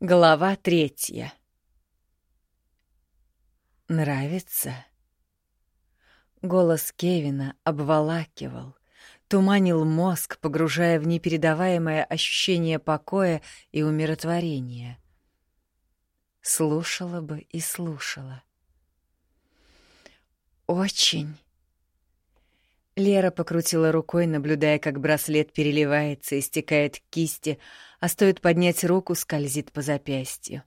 Глава третья. Нравится? Голос Кевина обволакивал, туманил мозг, погружая в непередаваемое ощущение покоя и умиротворения. Слушала бы и слушала. Очень. Лера покрутила рукой, наблюдая, как браслет переливается и стекает к кисти, а стоит поднять руку, скользит по запястью.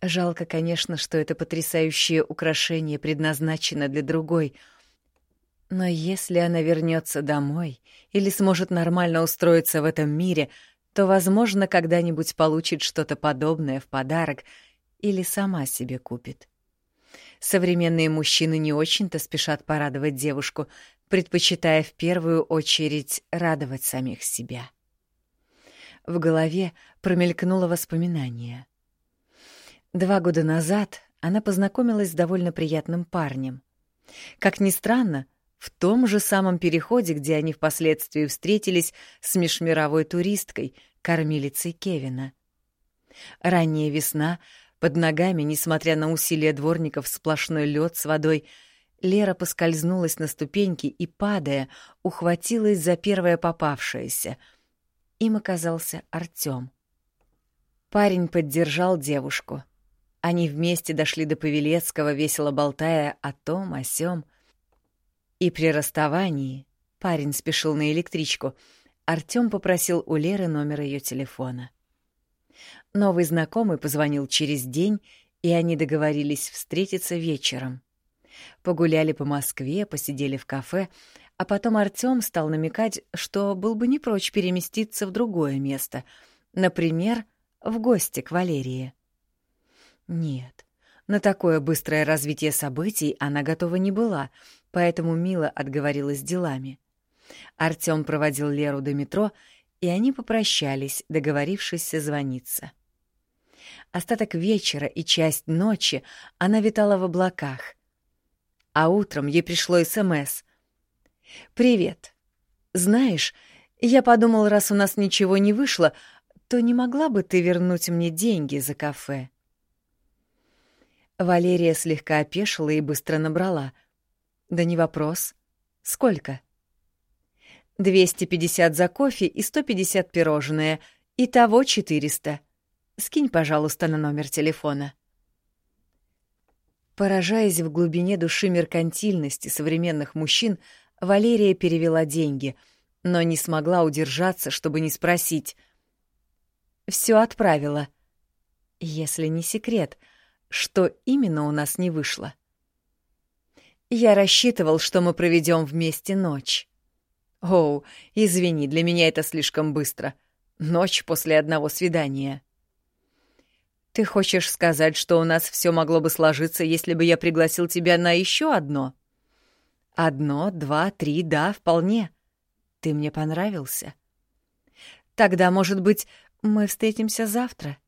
Жалко, конечно, что это потрясающее украшение предназначено для другой. Но если она вернется домой или сможет нормально устроиться в этом мире, то, возможно, когда-нибудь получит что-то подобное в подарок или сама себе купит. Современные мужчины не очень-то спешат порадовать девушку, предпочитая в первую очередь радовать самих себя. В голове промелькнуло воспоминание. Два года назад она познакомилась с довольно приятным парнем. Как ни странно, в том же самом переходе, где они впоследствии встретились с межмировой туристкой, кормилицей Кевина. Ранняя весна под ногами, несмотря на усилия дворников, сплошной лед с водой. Лера поскользнулась на ступеньки и, падая, ухватилась за первое попавшееся. Им оказался Артём. Парень поддержал девушку. Они вместе дошли до Павелецкого, весело болтая о том, о сём. И при расставании парень спешил на электричку. Артём попросил у Леры номер её телефона. Новый знакомый позвонил через день, и они договорились встретиться вечером. Погуляли по Москве, посидели в кафе, а потом Артём стал намекать, что был бы не прочь переместиться в другое место, например, в гости к Валерии. Нет, на такое быстрое развитие событий она готова не была, поэтому мило отговорилась делами. Артём проводил Леру до метро, и они попрощались, договорившись созвониться. Остаток вечера и часть ночи она витала в облаках. А утром ей пришло СМС. «Привет. Знаешь, я подумал, раз у нас ничего не вышло, то не могла бы ты вернуть мне деньги за кафе?» Валерия слегка опешила и быстро набрала. «Да не вопрос. Сколько?» «250 за кофе и 150 пирожное. Итого 400. Скинь, пожалуйста, на номер телефона. Поражаясь в глубине души меркантильности современных мужчин, Валерия перевела деньги, но не смогла удержаться, чтобы не спросить. Все отправила. Если не секрет, что именно у нас не вышло? Я рассчитывал, что мы проведем вместе ночь. Оу, извини, для меня это слишком быстро. Ночь после одного свидания. Ты хочешь сказать, что у нас все могло бы сложиться, если бы я пригласил тебя на еще одно? Одно, два, три, да, вполне. Ты мне понравился. Тогда, может быть, мы встретимся завтра?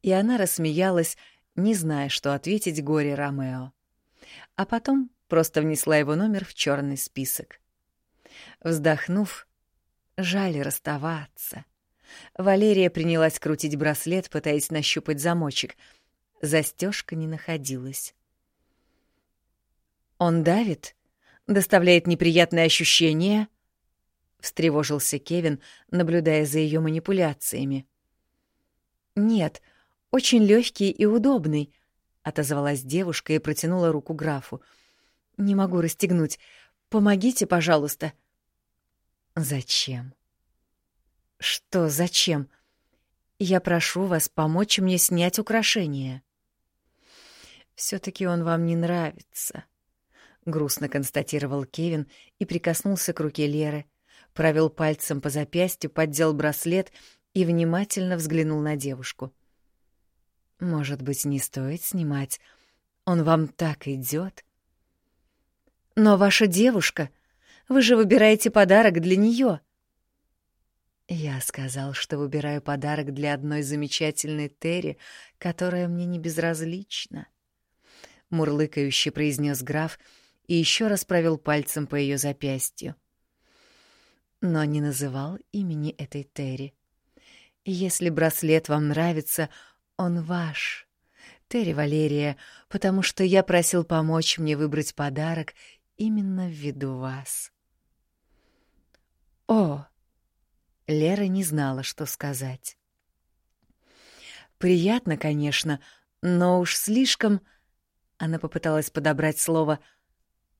И она рассмеялась, не зная, что ответить горе Ромео. А потом просто внесла его номер в черный список. Вздохнув, жаль расставаться. Валерия принялась крутить браслет, пытаясь нащупать замочек. Застежка не находилась. «Он давит? Доставляет неприятные ощущения?» — встревожился Кевин, наблюдая за ее манипуляциями. «Нет, очень легкий и удобный», — отозвалась девушка и протянула руку графу. «Не могу расстегнуть. Помогите, пожалуйста». «Зачем?» «Что, зачем? Я прошу вас помочь мне снять украшение». «Все-таки он вам не нравится», — грустно констатировал Кевин и прикоснулся к руке Леры, провел пальцем по запястью, поддел браслет и внимательно взглянул на девушку. «Может быть, не стоит снимать? Он вам так идет. «Но ваша девушка, вы же выбираете подарок для нее. Я сказал, что выбираю подарок для одной замечательной Терри, которая мне не безразлична. Мурлыкающе произнес граф и еще раз провел пальцем по ее запястью. Но не называл имени этой Терри. Если браслет вам нравится, он ваш. Терри Валерия, потому что я просил помочь мне выбрать подарок именно в виду вас. О! Лера не знала, что сказать. Приятно, конечно, но уж слишком... Она попыталась подобрать слово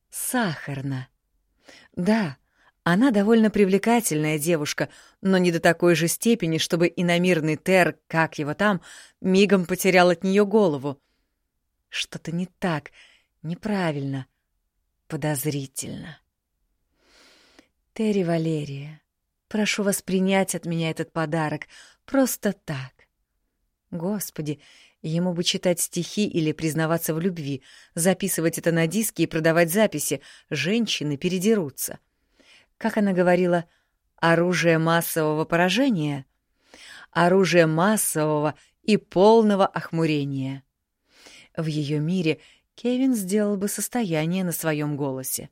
«сахарно». Да, она довольно привлекательная девушка, но не до такой же степени, чтобы иномирный Тер, как его там, мигом потерял от нее голову. Что-то не так, неправильно, подозрительно. Терри Валерия, прошу вас принять от меня этот подарок просто так. Господи, ему бы читать стихи или признаваться в любви, записывать это на диски и продавать записи. Женщины передерутся. Как она говорила, оружие массового поражения? Оружие массового и полного охмурения. В ее мире Кевин сделал бы состояние на своем голосе.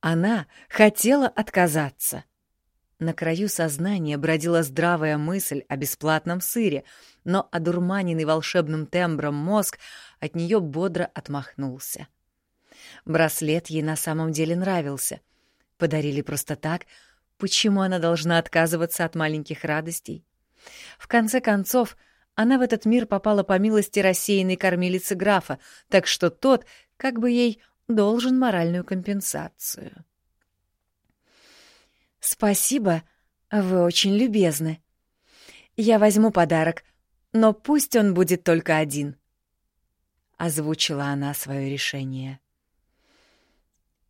Она хотела отказаться — на краю сознания бродила здравая мысль о бесплатном сыре, но одурманенный волшебным тембром мозг от нее бодро отмахнулся. Браслет ей на самом деле нравился. Подарили просто так. Почему она должна отказываться от маленьких радостей? В конце концов, она в этот мир попала по милости рассеянной кормилицы графа, так что тот, как бы ей, должен моральную компенсацию. «Спасибо, вы очень любезны. Я возьму подарок, но пусть он будет только один», — озвучила она свое решение.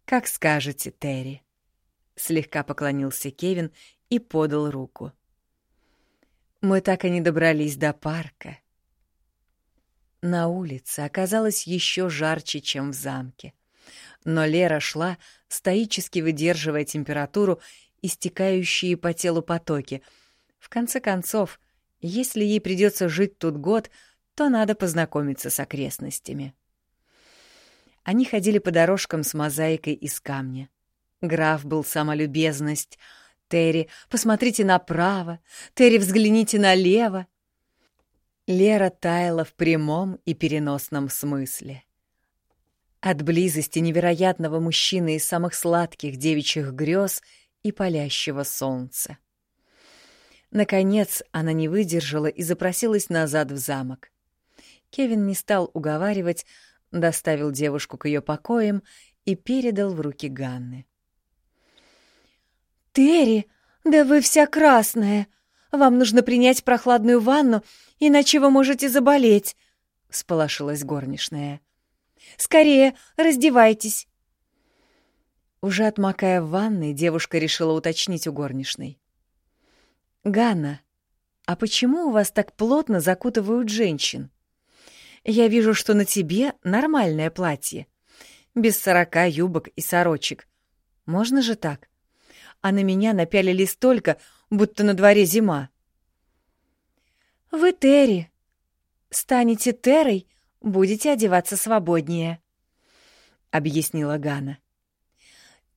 «Как скажете, Терри», — слегка поклонился Кевин и подал руку. Мы так и не добрались до парка. На улице оказалось еще жарче, чем в замке. Но Лера шла, стоически выдерживая температуру истекающие по телу потоки. В конце концов, если ей придется жить тут год, то надо познакомиться с окрестностями. Они ходили по дорожкам с мозаикой из камня. Граф был самолюбезность. Терри, посмотрите направо. Терри, взгляните налево. Лера таяла в прямом и переносном смысле. От близости невероятного мужчины из самых сладких девичьих грез — и палящего солнца. Наконец она не выдержала и запросилась назад в замок. Кевин не стал уговаривать, доставил девушку к ее покоям и передал в руки Ганны. «Терри, да вы вся красная! Вам нужно принять прохладную ванну, иначе вы можете заболеть!» — сполошилась горничная. «Скорее, раздевайтесь!» Уже отмокая в ванной, девушка решила уточнить у горничной. «Ганна, а почему у вас так плотно закутывают женщин? Я вижу, что на тебе нормальное платье, без сорока юбок и сорочек. Можно же так? А на меня напялили столько, будто на дворе зима». «Вы Терри. Станете Терой, будете одеваться свободнее», — объяснила Гана.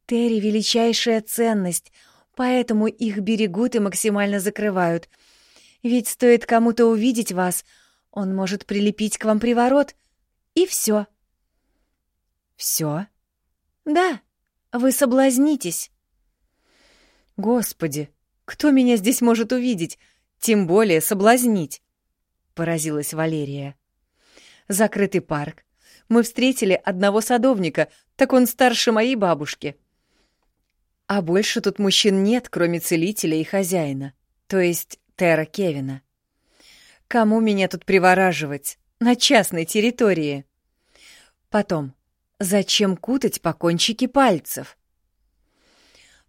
Терри — величайшая ценность, поэтому их берегут и максимально закрывают. Ведь стоит кому-то увидеть вас, он может прилепить к вам приворот, и все. Все? Да, вы соблазнитесь. Господи, кто меня здесь может увидеть, тем более соблазнить? Поразилась Валерия. Закрытый парк. Мы встретили одного садовника, так он старше моей бабушки. — а больше тут мужчин нет, кроме целителя и хозяина, то есть Тера Кевина. Кому меня тут привораживать? На частной территории. Потом, зачем кутать по кончике пальцев?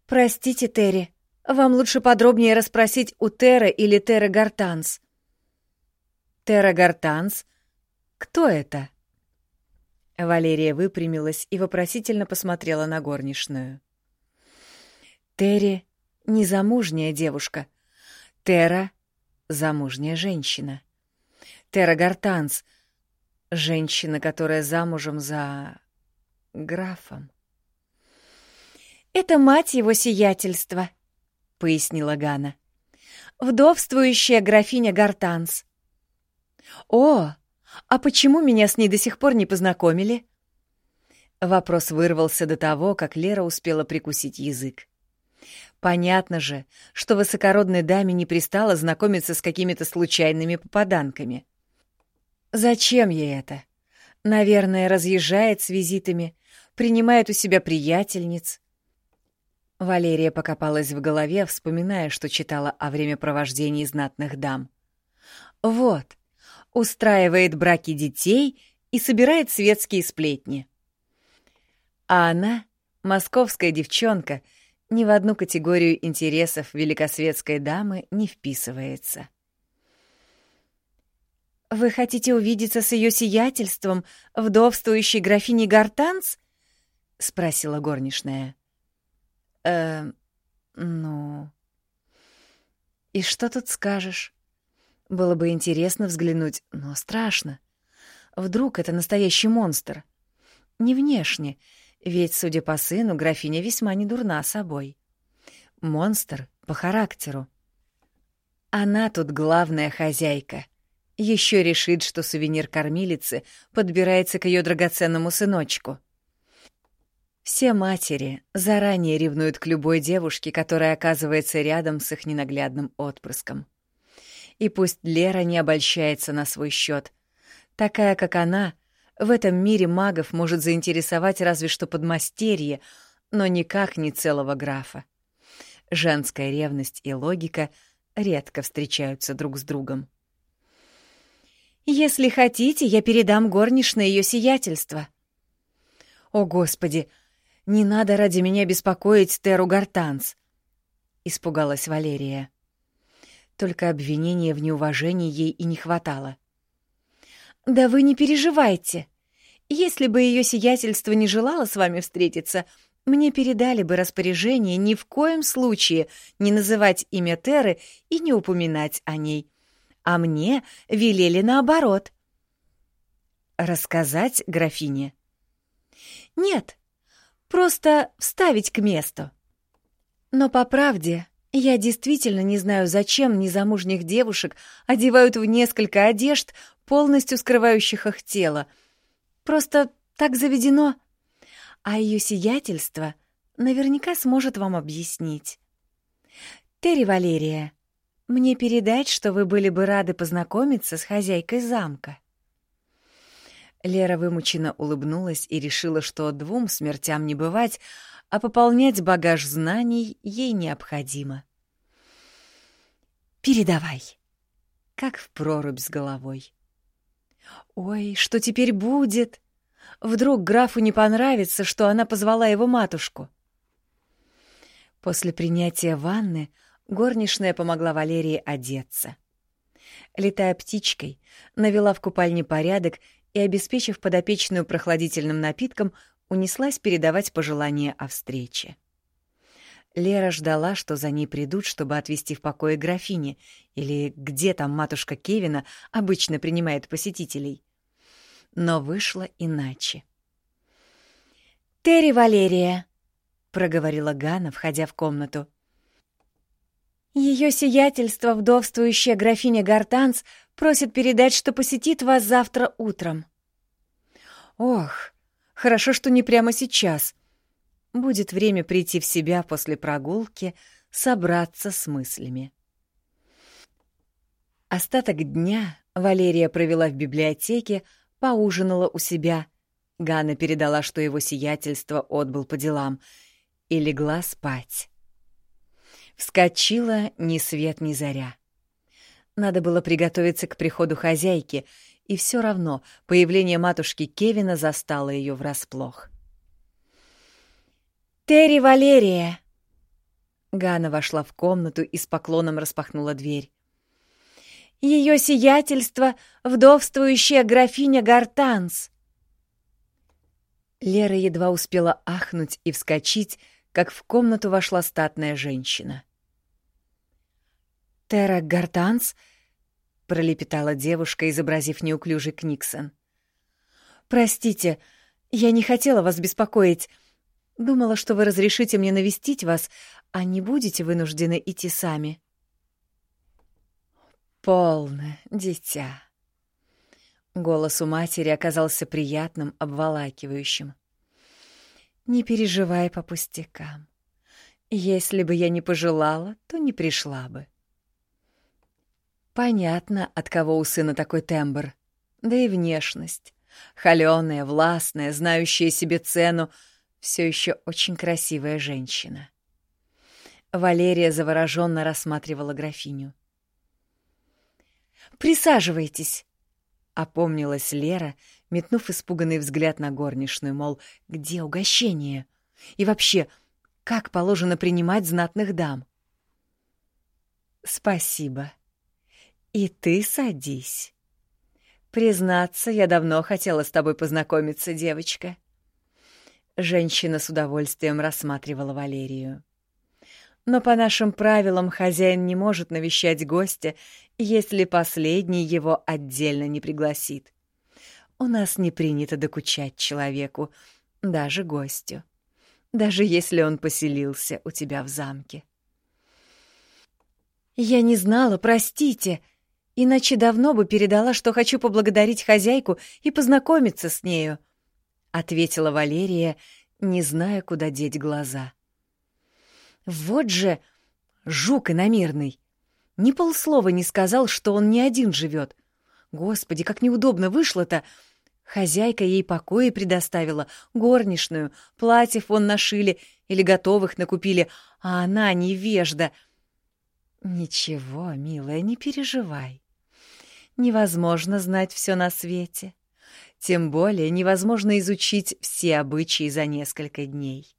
Простите, Терри, вам лучше подробнее расспросить у Тера или Тера Гартанс. Тера Гартанс? Кто это? Валерия выпрямилась и вопросительно посмотрела на горничную. Терри — незамужняя девушка. Тера — замужняя женщина. Тера Гартанс — женщина, которая замужем за... графом. «Это мать его сиятельства», — пояснила Гана. вдовствующая графиня Гартанс. О, а почему меня с ней до сих пор не познакомили? Вопрос вырвался до того, как Лера успела прикусить язык. Понятно же, что высокородной даме не пристало знакомиться с какими-то случайными попаданками. Зачем ей это? Наверное, разъезжает с визитами, принимает у себя приятельниц. Валерия покопалась в голове, вспоминая, что читала о времяпровождении знатных дам. Вот, устраивает браки детей и собирает светские сплетни. А она, московская девчонка, ни в одну категорию интересов великосветской дамы не вписывается. «Вы хотите увидеться с ее сиятельством, вдовствующей графиней Гартанс?» — спросила горничная. «Э, ну...» «И что тут скажешь? Было бы интересно взглянуть, но страшно. Вдруг это настоящий монстр? Не внешне, ведь, судя по сыну, графиня весьма не дурна собой. Монстр по характеру. Она тут главная хозяйка. Еще решит, что сувенир кормилицы подбирается к ее драгоценному сыночку. Все матери заранее ревнуют к любой девушке, которая оказывается рядом с их ненаглядным отпрыском. И пусть Лера не обольщается на свой счет. Такая, как она, в этом мире магов может заинтересовать разве что подмастерье, но никак не целого графа. Женская ревность и логика редко встречаются друг с другом. «Если хотите, я передам горничное ее сиятельство». «О, Господи! Не надо ради меня беспокоить Теру Гартанс!» — испугалась Валерия. Только обвинения в неуважении ей и не хватало. — «Да вы не переживайте. Если бы ее сиятельство не желало с вами встретиться, мне передали бы распоряжение ни в коем случае не называть имя Теры и не упоминать о ней. А мне велели наоборот». «Рассказать графине?» «Нет, просто вставить к месту». Но по правде, я действительно не знаю, зачем незамужних девушек одевают в несколько одежд, полностью скрывающих их тело. Просто так заведено. А ее сиятельство наверняка сможет вам объяснить. Терри Валерия, мне передать, что вы были бы рады познакомиться с хозяйкой замка. Лера вымученно улыбнулась и решила, что двум смертям не бывать, а пополнять багаж знаний ей необходимо. «Передавай!» Как в прорубь с головой. Ой, что теперь будет? Вдруг графу не понравится, что она позвала его матушку. После принятия ванны горничная помогла Валерии одеться. Летая птичкой, навела в купальне порядок и, обеспечив подопечную прохладительным напитком, унеслась передавать пожелания о встрече. Лера ждала, что за ней придут, чтобы отвезти в покое графини, или где там матушка Кевина обычно принимает посетителей. Но вышло иначе. «Терри Валерия», — проговорила Гана, входя в комнату. Ее сиятельство, вдовствующая графиня Гартанс, просит передать, что посетит вас завтра утром. Ох, хорошо, что не прямо сейчас. Будет время прийти в себя после прогулки, собраться с мыслями. Остаток дня Валерия провела в библиотеке, поужинала у себя. Ганна передала, что его сиятельство отбыл по делам, и легла спать. Вскочила ни свет ни заря. Надо было приготовиться к приходу хозяйки, и все равно появление матушки Кевина застало ее врасплох. «Терри Валерия!» Ганна вошла в комнату и с поклоном распахнула дверь. Ее сиятельство — вдовствующая графиня Гартанс!» Лера едва успела ахнуть и вскочить, как в комнату вошла статная женщина. «Терра Гартанс?» — пролепетала девушка, изобразив неуклюжий Книксон. «Простите, я не хотела вас беспокоить. Думала, что вы разрешите мне навестить вас, а не будете вынуждены идти сами». Полно, дитя. Голос у матери оказался приятным, обволакивающим. Не переживай по пустякам. Если бы я не пожелала, то не пришла бы. Понятно, от кого у сына такой тембр. Да и внешность. Холёная, властная, знающая себе цену, все еще очень красивая женщина. Валерия завороженно рассматривала графиню. «Присаживайтесь!» — опомнилась Лера, метнув испуганный взгляд на горничную, мол, где угощение? И вообще, как положено принимать знатных дам? «Спасибо. И ты садись. Признаться, я давно хотела с тобой познакомиться, девочка». Женщина с удовольствием рассматривала Валерию. Но по нашим правилам хозяин не может навещать гостя, если последний его отдельно не пригласит. У нас не принято докучать человеку, даже гостю, даже если он поселился у тебя в замке. «Я не знала, простите, иначе давно бы передала, что хочу поблагодарить хозяйку и познакомиться с нею», — ответила Валерия, не зная, куда деть глаза. — вот же жук иномирный. Ни полслова не сказал, что он не один живет. Господи, как неудобно вышло-то. Хозяйка ей покои предоставила, горничную, платьев вон нашили или готовых накупили, а она невежда. Ничего, милая, не переживай. Невозможно знать все на свете. Тем более невозможно изучить все обычаи за несколько дней.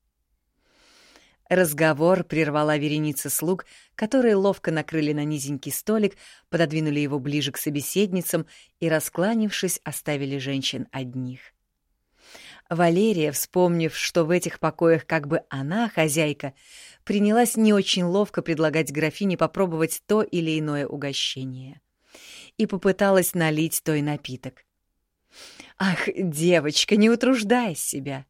Разговор прервала вереница слуг, которые ловко накрыли на низенький столик, пододвинули его ближе к собеседницам и, раскланившись, оставили женщин одних. Валерия, вспомнив, что в этих покоях как бы она, хозяйка, принялась не очень ловко предлагать графине попробовать то или иное угощение. И попыталась налить той напиток. «Ах, девочка, не утруждай себя!»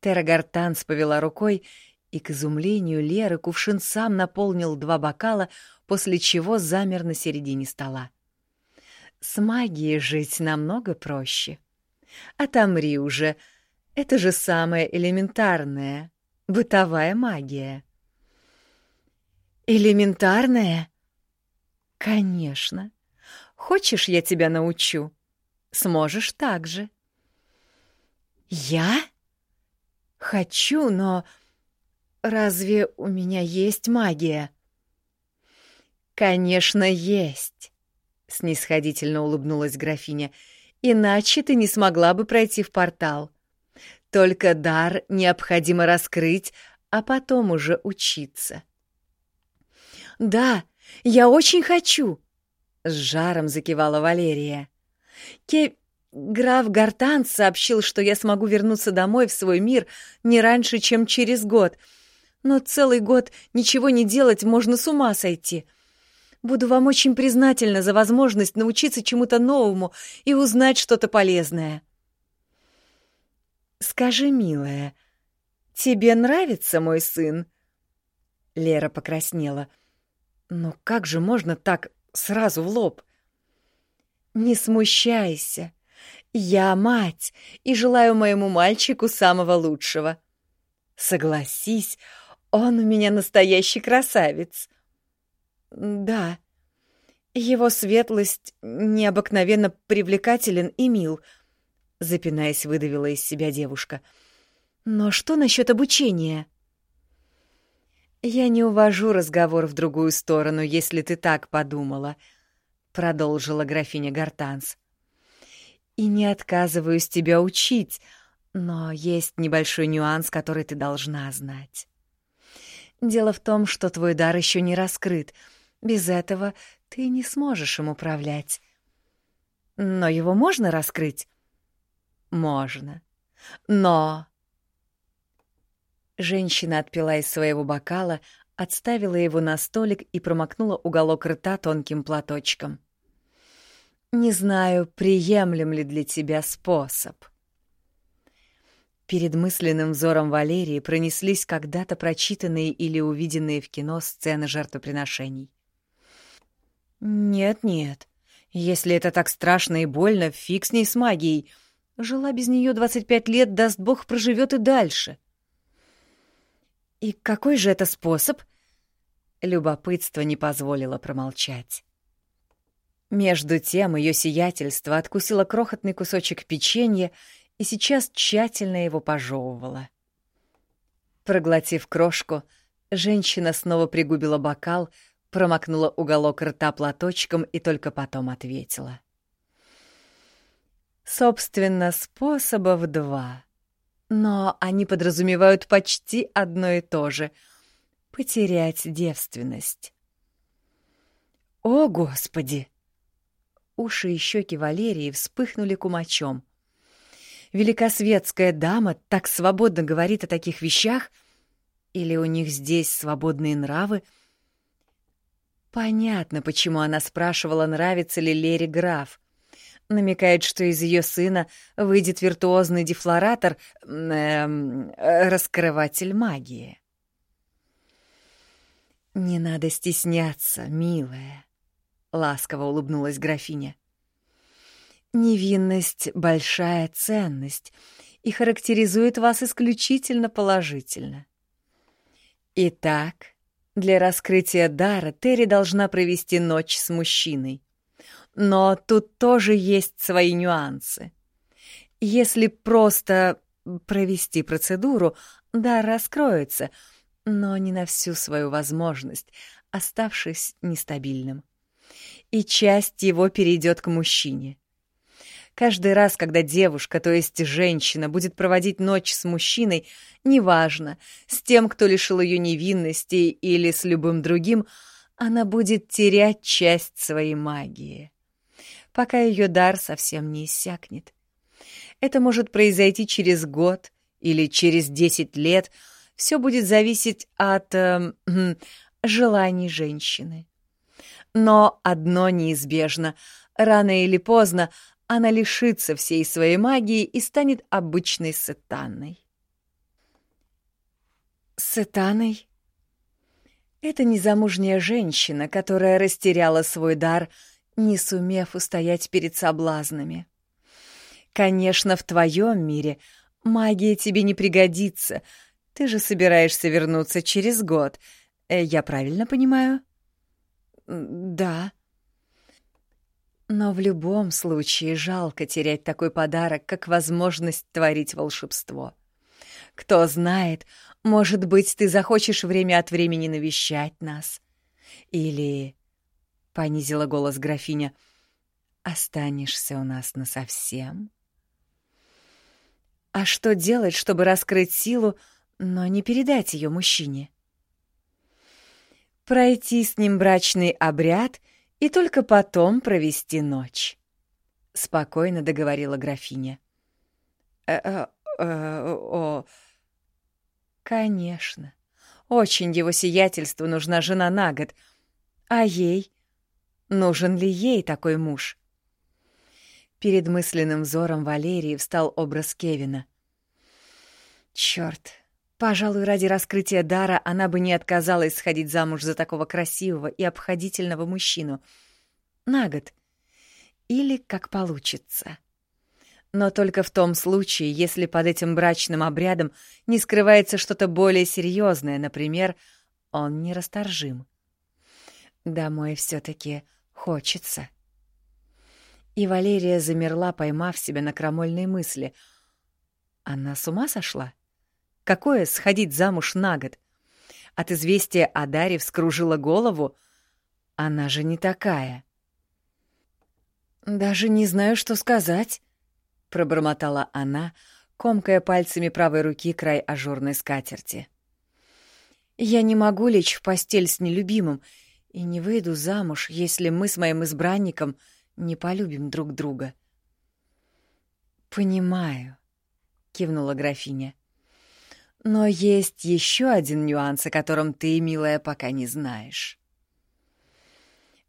Тера Гартанс повела рукой, и к изумлению Леры кувшин сам наполнил два бокала, после чего замер на середине стола. С магией жить намного проще. Отомри уже. Это же самая элементарная, бытовая магия. Элементарная? Конечно. Хочешь, я тебя научу? Сможешь так же. Я? Хочу, но Разве у меня есть магия? Конечно, есть, снисходительно улыбнулась графиня. Иначе ты не смогла бы пройти в портал. Только дар необходимо раскрыть, а потом уже учиться. Да, я очень хочу, с жаром закивала Валерия. Ке Граф Гартан сообщил, что я смогу вернуться домой в свой мир не раньше, чем через год — но целый год ничего не делать можно с ума сойти. Буду вам очень признательна за возможность научиться чему-то новому и узнать что-то полезное. Скажи, милая, тебе нравится мой сын? Лера покраснела. Но как же можно так сразу в лоб? Не смущайся. Я мать и желаю моему мальчику самого лучшего. Согласись, он у меня настоящий красавец. Да, его светлость необыкновенно привлекателен и мил, запинаясь, выдавила из себя девушка. Но что насчет обучения? Я не увожу разговор в другую сторону, если ты так подумала, продолжила графиня Гартанс. И не отказываюсь тебя учить, но есть небольшой нюанс, который ты должна знать. Дело в том, что твой дар еще не раскрыт. Без этого ты не сможешь им управлять. Но его можно раскрыть? Можно. Но... Женщина отпила из своего бокала, отставила его на столик и промокнула уголок рта тонким платочком. «Не знаю, приемлем ли для тебя способ». Перед мысленным взором Валерии пронеслись когда-то прочитанные или увиденные в кино сцены жертвоприношений. Нет-нет. Если это так страшно и больно, фиг с ней с магией. Жила без нее 25 лет, даст бог, проживет и дальше. И какой же это способ? Любопытство не позволило промолчать. Между тем ее сиятельство откусило крохотный кусочек печенья и сейчас тщательно его пожевывала. Проглотив крошку, женщина снова пригубила бокал, промокнула уголок рта платочком и только потом ответила. Собственно, способов два. Но они подразумевают почти одно и то же — потерять девственность. О, Господи! Уши и щеки Валерии вспыхнули кумачом. Великосветская дама так свободно говорит о таких вещах? Или у них здесь свободные нравы — Понятно, почему она спрашивала, нравится ли Лере граф. Намекает, что из ее сына выйдет виртуозный дефлоратор, эм, раскрыватель магии. «Не надо стесняться, милая», — ласково улыбнулась графиня. «Невинность — большая ценность и характеризует вас исключительно положительно. Итак, для раскрытия дара Терри должна провести ночь с мужчиной. Но тут тоже есть свои нюансы. Если просто провести процедуру, дар раскроется, но не на всю свою возможность, оставшись нестабильным. И часть его перейдет к мужчине. Каждый раз, когда девушка, то есть женщина, будет проводить ночь с мужчиной, неважно, с тем, кто лишил ее невинности или с любым другим, она будет терять часть своей магии, пока ее дар совсем не иссякнет. Это может произойти через год или через десять лет, все будет зависеть от э, э, желаний женщины. Но одно неизбежно — рано или поздно она лишится всей своей магии и станет обычной сетанной. Сетаной? Это незамужняя женщина, которая растеряла свой дар, не сумев устоять перед соблазнами. Конечно, в твоем мире магия тебе не пригодится. Ты же собираешься вернуться через год. Э, я правильно понимаю? Да. Но в любом случае жалко терять такой подарок, как возможность творить волшебство. Кто знает, может быть, ты захочешь время от времени навещать нас. Или, — понизила голос графиня, — останешься у нас насовсем. А что делать, чтобы раскрыть силу, но не передать ее мужчине? Пройти с ним брачный обряд — и только потом провести ночь», — спокойно договорила графиня. «Э-э-э... о...» «Конечно. Очень его сиятельству нужна жена на год. А ей? Нужен ли ей такой муж?» Перед мысленным взором Валерии встал образ Кевина. Черт, Пожалуй, ради раскрытия дара она бы не отказалась сходить замуж за такого красивого и обходительного мужчину. На год. Или как получится. Но только в том случае, если под этим брачным обрядом не скрывается что-то более серьезное, например, он нерасторжим. Домой все таки хочется. И Валерия замерла, поймав себя на крамольной мысли. Она с ума сошла? Какое сходить замуж на год? От известия о Даре вскружила голову. Она же не такая. «Даже не знаю, что сказать», — пробормотала она, комкая пальцами правой руки край ажурной скатерти. «Я не могу лечь в постель с нелюбимым и не выйду замуж, если мы с моим избранником не полюбим друг друга». «Понимаю», — кивнула графиня. Но есть еще один нюанс, о котором ты, милая, пока не знаешь.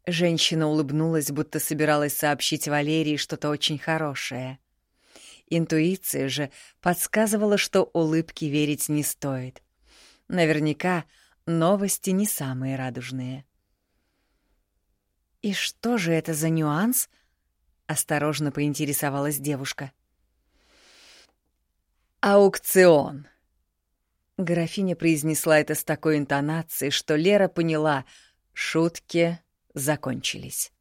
Женщина улыбнулась, будто собиралась сообщить Валерии что-то очень хорошее. Интуиция же подсказывала, что улыбки верить не стоит. Наверняка новости не самые радужные. «И что же это за нюанс?» — осторожно поинтересовалась девушка. «Аукцион», Графиня произнесла это с такой интонацией, что Лера поняла — шутки закончились.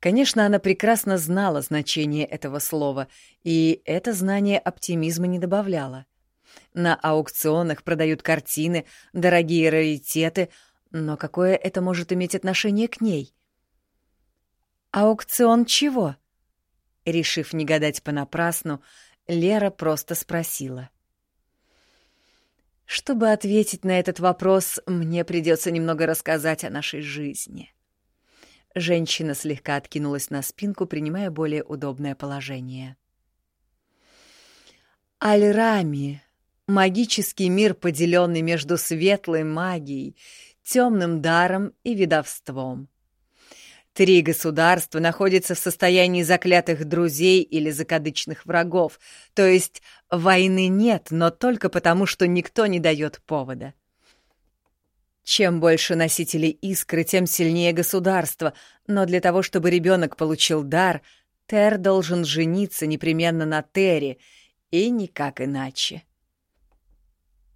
Конечно, она прекрасно знала значение этого слова, и это знание оптимизма не добавляло. На аукционах продают картины, дорогие раритеты, но какое это может иметь отношение к ней? «Аукцион чего?» Решив не гадать понапрасну, Лера просто спросила. Чтобы ответить на этот вопрос, мне придется немного рассказать о нашей жизни. Женщина слегка откинулась на спинку, принимая более удобное положение. Аль-Рами — магический мир, поделенный между светлой магией, темным даром и ведовством. Три государства находятся в состоянии заклятых друзей или закадычных врагов, то есть войны нет, но только потому, что никто не дает повода. Чем больше носителей искры, тем сильнее государство, но для того, чтобы ребенок получил дар, Тер должен жениться непременно на Тере, и никак иначе.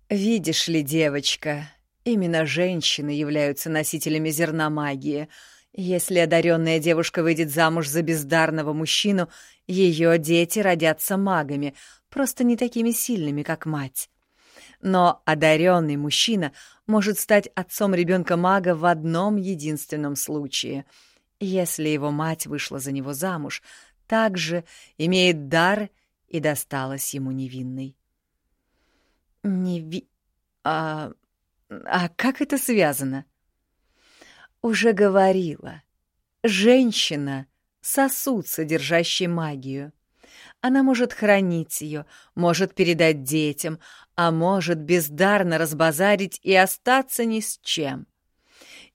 Видишь ли, девочка, именно женщины являются носителями зерна магии — если одаренная девушка выйдет замуж за бездарного мужчину, ее дети родятся магами, просто не такими сильными, как мать. Но одаренный мужчина может стать отцом ребенка мага в одном единственном случае, если его мать вышла за него замуж, также имеет дар и досталась ему невинной. Неви... А... а как это связано? — уже говорила. Женщина — сосуд, содержащий магию. Она может хранить ее, может передать детям, а может бездарно разбазарить и остаться ни с чем.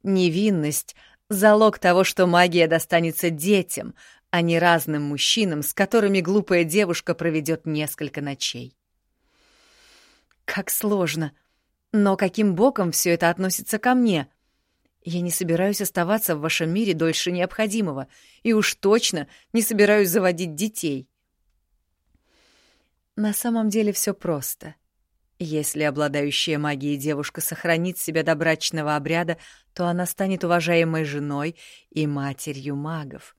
Невинность — залог того, что магия достанется детям, а не разным мужчинам, с которыми глупая девушка проведет несколько ночей. Как сложно. Но каким боком все это относится ко мне? Я не собираюсь оставаться в вашем мире дольше необходимого, и уж точно не собираюсь заводить детей. На самом деле все просто. Если обладающая магией девушка сохранит себя до брачного обряда, то она станет уважаемой женой и матерью магов.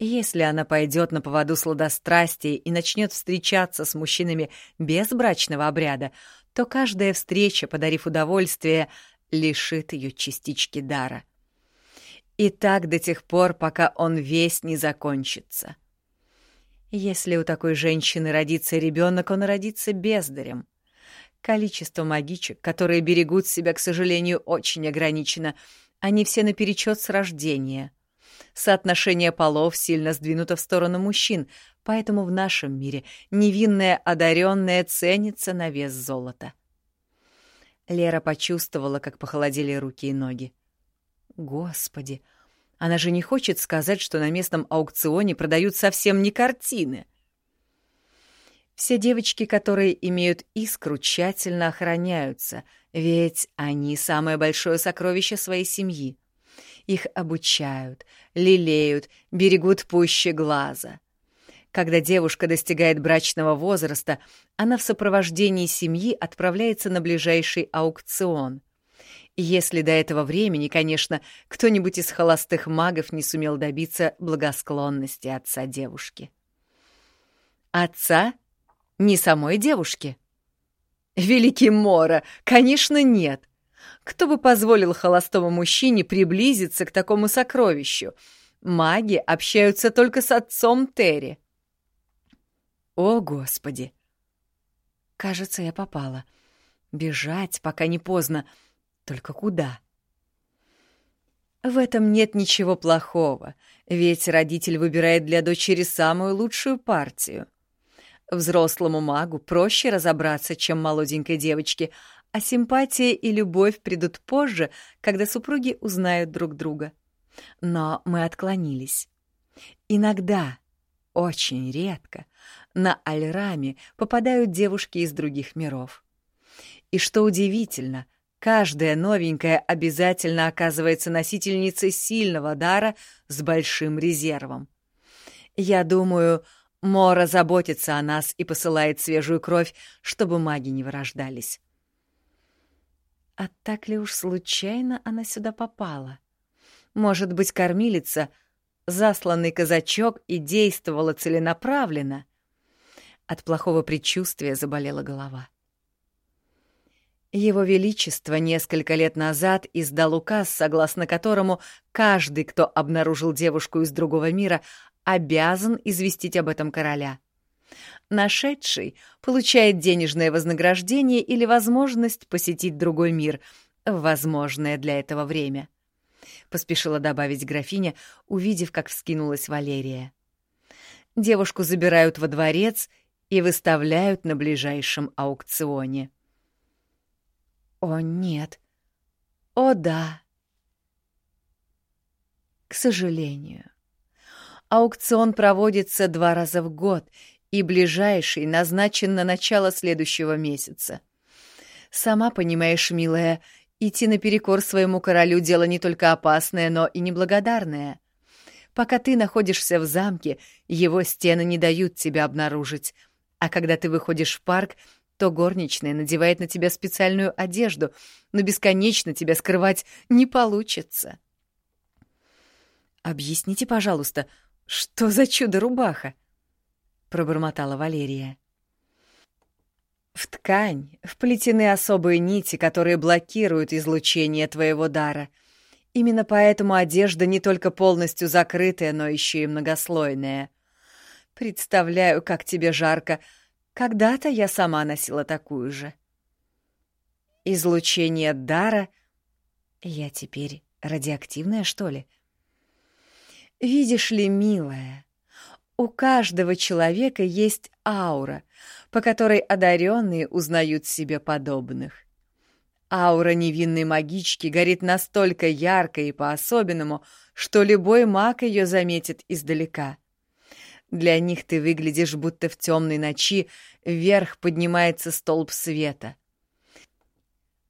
Если она пойдет на поводу сладострастия и начнет встречаться с мужчинами без брачного обряда, то каждая встреча, подарив удовольствие, лишит ее частички дара. И так до тех пор, пока он весь не закончится. Если у такой женщины родится ребенок, он родится бездарем. Количество магичек, которые берегут себя, к сожалению, очень ограничено. Они все наперечет с рождения. Соотношение полов сильно сдвинуто в сторону мужчин, поэтому в нашем мире невинная одаренная ценится на вес золота. Лера почувствовала, как похолодели руки и ноги. Господи, она же не хочет сказать, что на местном аукционе продают совсем не картины. Все девочки, которые имеют искру, тщательно охраняются, ведь они самое большое сокровище своей семьи. Их обучают, лелеют, берегут пуще глаза. Когда девушка достигает брачного возраста, она в сопровождении семьи отправляется на ближайший аукцион. Если до этого времени, конечно, кто-нибудь из холостых магов не сумел добиться благосклонности отца девушки. Отца? Не самой девушки? Великий Мора, конечно, нет. Кто бы позволил холостому мужчине приблизиться к такому сокровищу? Маги общаются только с отцом Терри. О, Господи! Кажется, я попала. Бежать, пока не поздно. Только куда? В этом нет ничего плохого, ведь родитель выбирает для дочери самую лучшую партию. Взрослому магу проще разобраться, чем молоденькой девочке, а симпатия и любовь придут позже, когда супруги узнают друг друга. Но мы отклонились. Иногда, очень редко, на Альраме попадают девушки из других миров. И что удивительно, Каждая новенькая обязательно оказывается носительницей сильного дара с большим резервом. Я думаю, Мора заботится о нас и посылает свежую кровь, чтобы маги не вырождались. А так ли уж случайно она сюда попала? Может быть, кормилица, засланный казачок и действовала целенаправленно? От плохого предчувствия заболела голова. Его Величество несколько лет назад издал указ, согласно которому каждый, кто обнаружил девушку из другого мира, обязан известить об этом короля. Нашедший получает денежное вознаграждение или возможность посетить другой мир, возможное для этого время. Поспешила добавить графиня, увидев, как вскинулась Валерия. Девушку забирают во дворец и выставляют на ближайшем аукционе. О, нет. О, да. К сожалению. Аукцион проводится два раза в год, и ближайший назначен на начало следующего месяца. Сама понимаешь, милая, идти наперекор своему королю дело не только опасное, но и неблагодарное. Пока ты находишься в замке, его стены не дают тебя обнаружить, а когда ты выходишь в парк, то горничная надевает на тебя специальную одежду, но бесконечно тебя скрывать не получится. «Объясните, пожалуйста, «Что за чудо-рубаха?» — пробормотала Валерия. «В ткань вплетены особые нити, которые блокируют излучение твоего дара. Именно поэтому одежда не только полностью закрытая, но еще и многослойная. Представляю, как тебе жарко. Когда-то я сама носила такую же. Излучение дара... Я теперь радиоактивная, что ли?» Видишь ли, милая, у каждого человека есть аура, по которой одаренные узнают себе подобных. Аура невинной магички горит настолько ярко и по-особенному, что любой маг ее заметит издалека. Для них ты выглядишь, будто в темной ночи вверх поднимается столб света.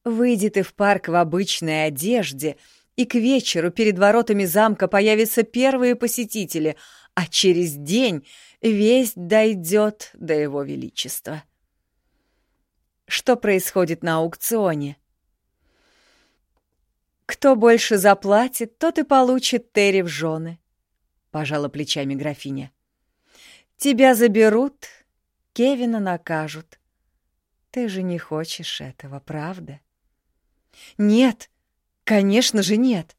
Выйди ты в парк в обычной одежде — и к вечеру перед воротами замка появятся первые посетители, а через день весть дойдет до его величества. Что происходит на аукционе? Кто больше заплатит, тот и получит Терри в жены, — пожала плечами графиня. Тебя заберут, Кевина накажут. Ты же не хочешь этого, правда? Нет, — Конечно же нет.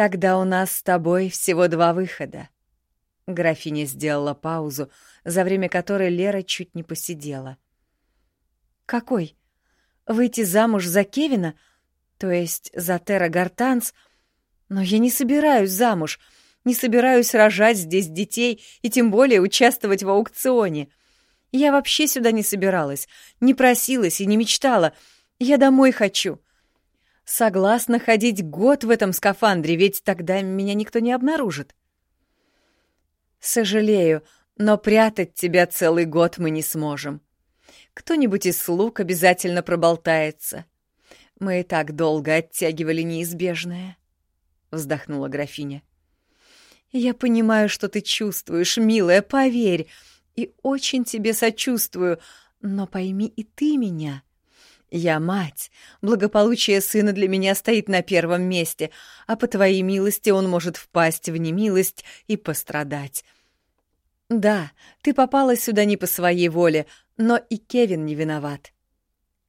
Тогда у нас с тобой всего два выхода. Графиня сделала паузу, за время которой Лера чуть не посидела. Какой? Выйти замуж за Кевина? То есть за Тера Гартанс? Но я не собираюсь замуж, не собираюсь рожать здесь детей и тем более участвовать в аукционе. Я вообще сюда не собиралась, не просилась и не мечтала. Я домой хочу. Согласна ходить год в этом скафандре, ведь тогда меня никто не обнаружит. Сожалею, но прятать тебя целый год мы не сможем. Кто-нибудь из слуг обязательно проболтается. Мы и так долго оттягивали неизбежное, — вздохнула графиня. Я понимаю, что ты чувствуешь, милая, поверь, и очень тебе сочувствую, но пойми и ты меня. Я мать. Благополучие сына для меня стоит на первом месте, а по твоей милости он может впасть в немилость и пострадать. Да, ты попала сюда не по своей воле, но и Кевин не виноват.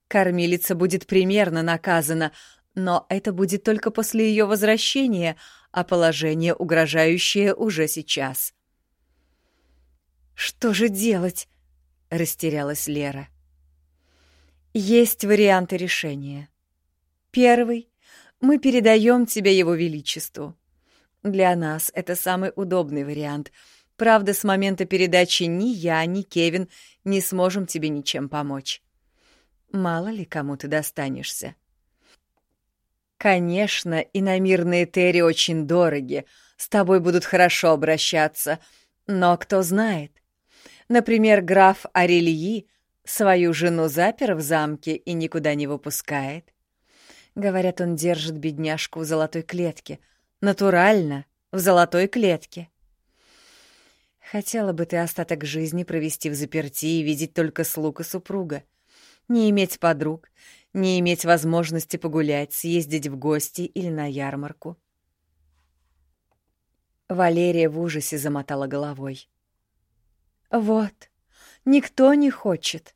Кормилица будет примерно наказана, но это будет только после ее возвращения, а положение угрожающее уже сейчас. «Что же делать?» — растерялась Лера. — есть варианты решения. Первый — мы передаем тебя его величеству. Для нас это самый удобный вариант. Правда, с момента передачи ни я, ни Кевин не сможем тебе ничем помочь. Мало ли кому ты достанешься. Конечно, иномирные Терри очень дороги, с тобой будут хорошо обращаться, но кто знает. Например, граф Арельи — Свою жену запер в замке и никуда не выпускает. Говорят, он держит бедняжку в золотой клетке. Натурально, в золотой клетке. Хотела бы ты остаток жизни провести в заперти и видеть только слуг и супруга. Не иметь подруг, не иметь возможности погулять, съездить в гости или на ярмарку. Валерия в ужасе замотала головой. «Вот, никто не хочет,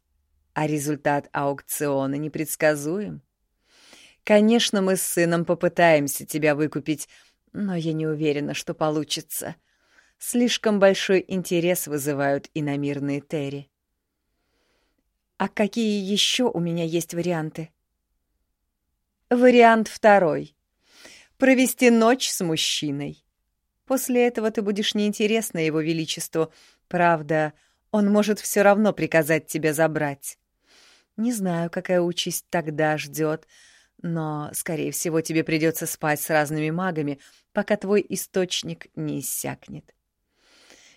а результат аукциона непредсказуем. Конечно, мы с сыном попытаемся тебя выкупить, но я не уверена, что получится. Слишком большой интерес вызывают иномирные Терри. А какие еще у меня есть варианты? Вариант второй. Провести ночь с мужчиной. После этого ты будешь неинтересна его величеству. Правда, он может все равно приказать тебя забрать. Не знаю, какая участь тогда ждет, но, скорее всего, тебе придется спать с разными магами, пока твой источник не иссякнет.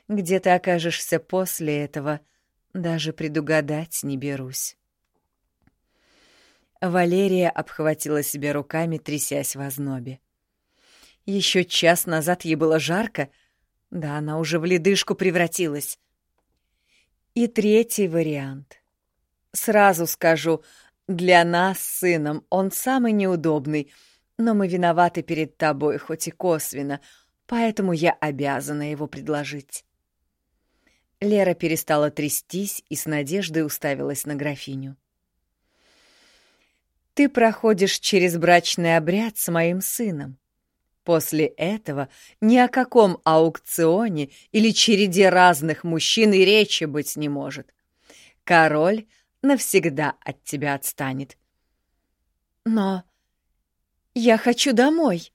Где ты окажешься после этого, даже предугадать не берусь. Валерия обхватила себя руками, трясясь в ознобе. Еще час назад ей было жарко, да она уже в ледышку превратилась. И третий вариант. Сразу скажу, для нас с сыном он самый неудобный, но мы виноваты перед тобой, хоть и косвенно, поэтому я обязана его предложить. Лера перестала трястись и с надеждой уставилась на графиню. «Ты проходишь через брачный обряд с моим сыном. После этого ни о каком аукционе или череде разных мужчин и речи быть не может. Король навсегда от тебя отстанет. Но я хочу домой.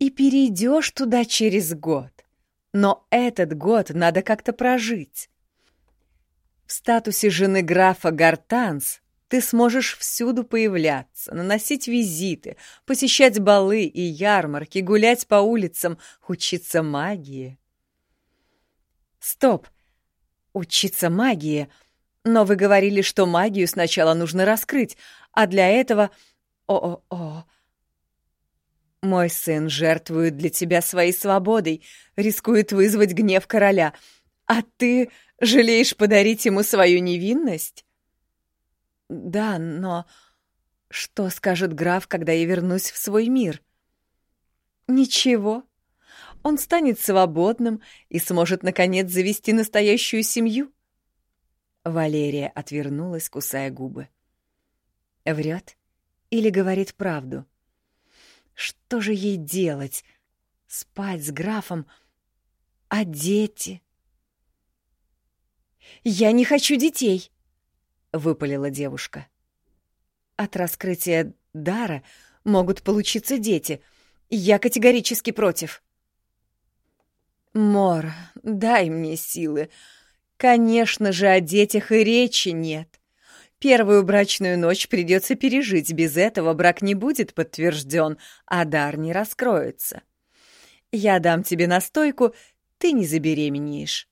И перейдешь туда через год. Но этот год надо как-то прожить. В статусе жены графа Гартанс ты сможешь всюду появляться, наносить визиты, посещать балы и ярмарки, гулять по улицам, учиться магии. Стоп! Учиться магии? Но вы говорили, что магию сначала нужно раскрыть, а для этого... О-о-о... Мой сын жертвует для тебя своей свободой, рискует вызвать гнев короля, а ты жалеешь подарить ему свою невинность? Да, но что скажет граф, когда я вернусь в свой мир? Ничего. Он станет свободным и сможет, наконец, завести настоящую семью. Валерия отвернулась, кусая губы. Врет или говорит правду? — что же ей делать? Спать с графом? А дети? «Я не хочу детей!» — выпалила девушка. «От раскрытия дара могут получиться дети. Я категорически против». «Мор, дай мне силы. Конечно же, о детях и речи нет. Первую брачную ночь придется пережить, без этого брак не будет подтвержден, а дар не раскроется. Я дам тебе настойку, ты не забеременеешь.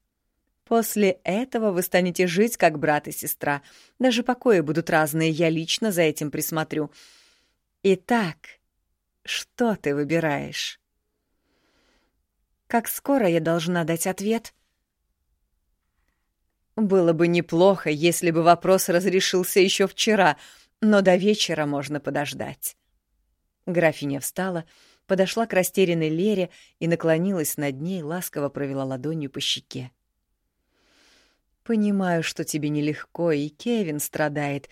После этого вы станете жить как брат и сестра. Даже покои будут разные, я лично за этим присмотрю. Итак, что ты выбираешь? Как скоро я должна дать ответ? Было бы неплохо, если бы вопрос разрешился еще вчера, но до вечера можно подождать. Графиня встала, подошла к растерянной Лере и наклонилась над ней, ласково провела ладонью по щеке. «Понимаю, что тебе нелегко, и Кевин страдает.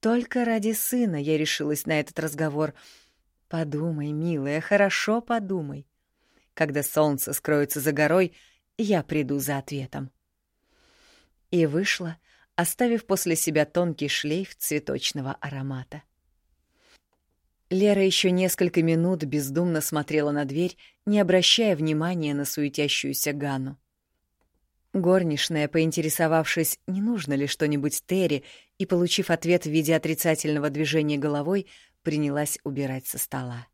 Только ради сына я решилась на этот разговор. Подумай, милая, хорошо подумай. Когда солнце скроется за горой, я приду за ответом» и вышла, оставив после себя тонкий шлейф цветочного аромата. Лера еще несколько минут бездумно смотрела на дверь, не обращая внимания на суетящуюся Гану. Горничная, поинтересовавшись, не нужно ли что-нибудь Терри, и, получив ответ в виде отрицательного движения головой, принялась убирать со стола.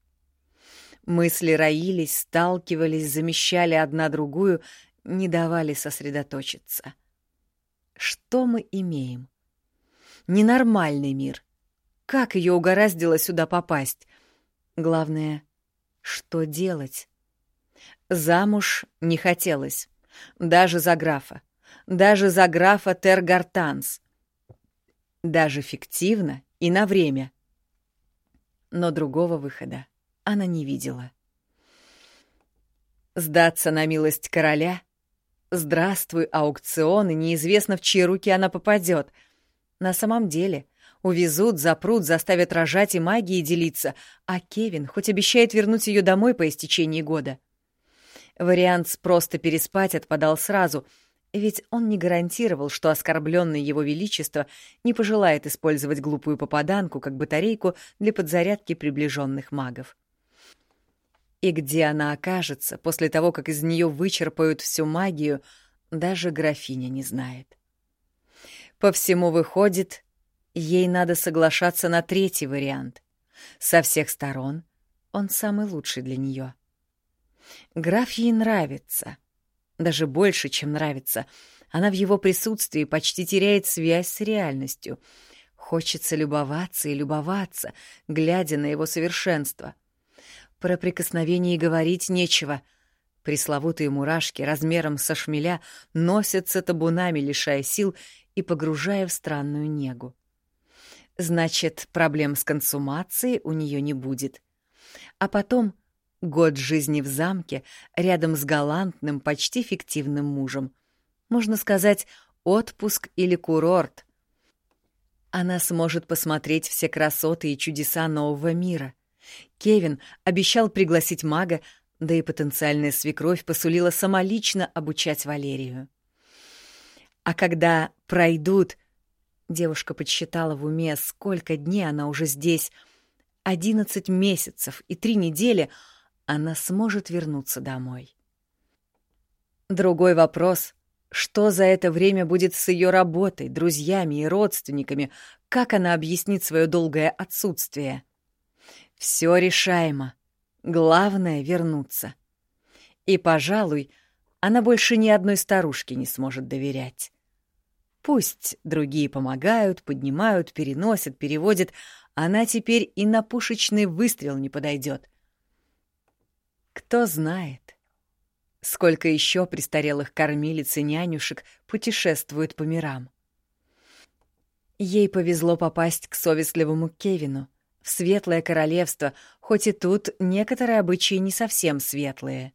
Мысли роились, сталкивались, замещали одна другую, не давали сосредоточиться. что мы имеем? Ненормальный мир. Как ее угораздило сюда попасть? Главное, что делать? Замуж не хотелось. Даже за графа. Даже за графа Тергартанс. Даже фиктивно и на время. Но другого выхода она не видела. Сдаться на милость короля? Здравствуй, аукцион, и неизвестно, в чьи руки она попадет. На самом деле, увезут, запрут, заставят рожать и магией делиться, а Кевин хоть обещает вернуть ее домой по истечении года. Вариант с просто переспать отпадал сразу — ведь он не гарантировал, что оскорбленное его величество не пожелает использовать глупую попаданку как батарейку для подзарядки приближенных магов. И где она окажется после того, как из нее вычерпают всю магию, даже графиня не знает. По всему выходит, ей надо соглашаться на третий вариант. Со всех сторон он самый лучший для нее. Граф ей нравится — даже больше, чем нравится. Она в его присутствии почти теряет связь с реальностью. Хочется любоваться и любоваться, глядя на его совершенство. Про прикосновение говорить нечего. Пресловутые мурашки размером со шмеля носятся табунами, лишая сил и погружая в странную негу. Значит, проблем с консумацией у нее не будет. А потом Год жизни в замке рядом с галантным, почти фиктивным мужем. Можно сказать, отпуск или курорт. Она сможет посмотреть все красоты и чудеса нового мира. Кевин обещал пригласить мага, да и потенциальная свекровь посулила самолично обучать Валерию. А когда пройдут... Девушка подсчитала в уме, сколько дней она уже здесь. Одиннадцать месяцев и три недели — она сможет вернуться домой. Другой вопрос — что за это время будет с ее работой, друзьями и родственниками? Как она объяснит свое долгое отсутствие? Все решаемо. Главное — вернуться. И, пожалуй, она больше ни одной старушке не сможет доверять. Пусть другие помогают, поднимают, переносят, переводят, она теперь и на пушечный выстрел не подойдет. Кто знает, сколько еще престарелых кормилиц и нянюшек путешествуют по мирам. Ей повезло попасть к совестливому Кевину, в светлое королевство, хоть и тут некоторые обычаи не совсем светлые.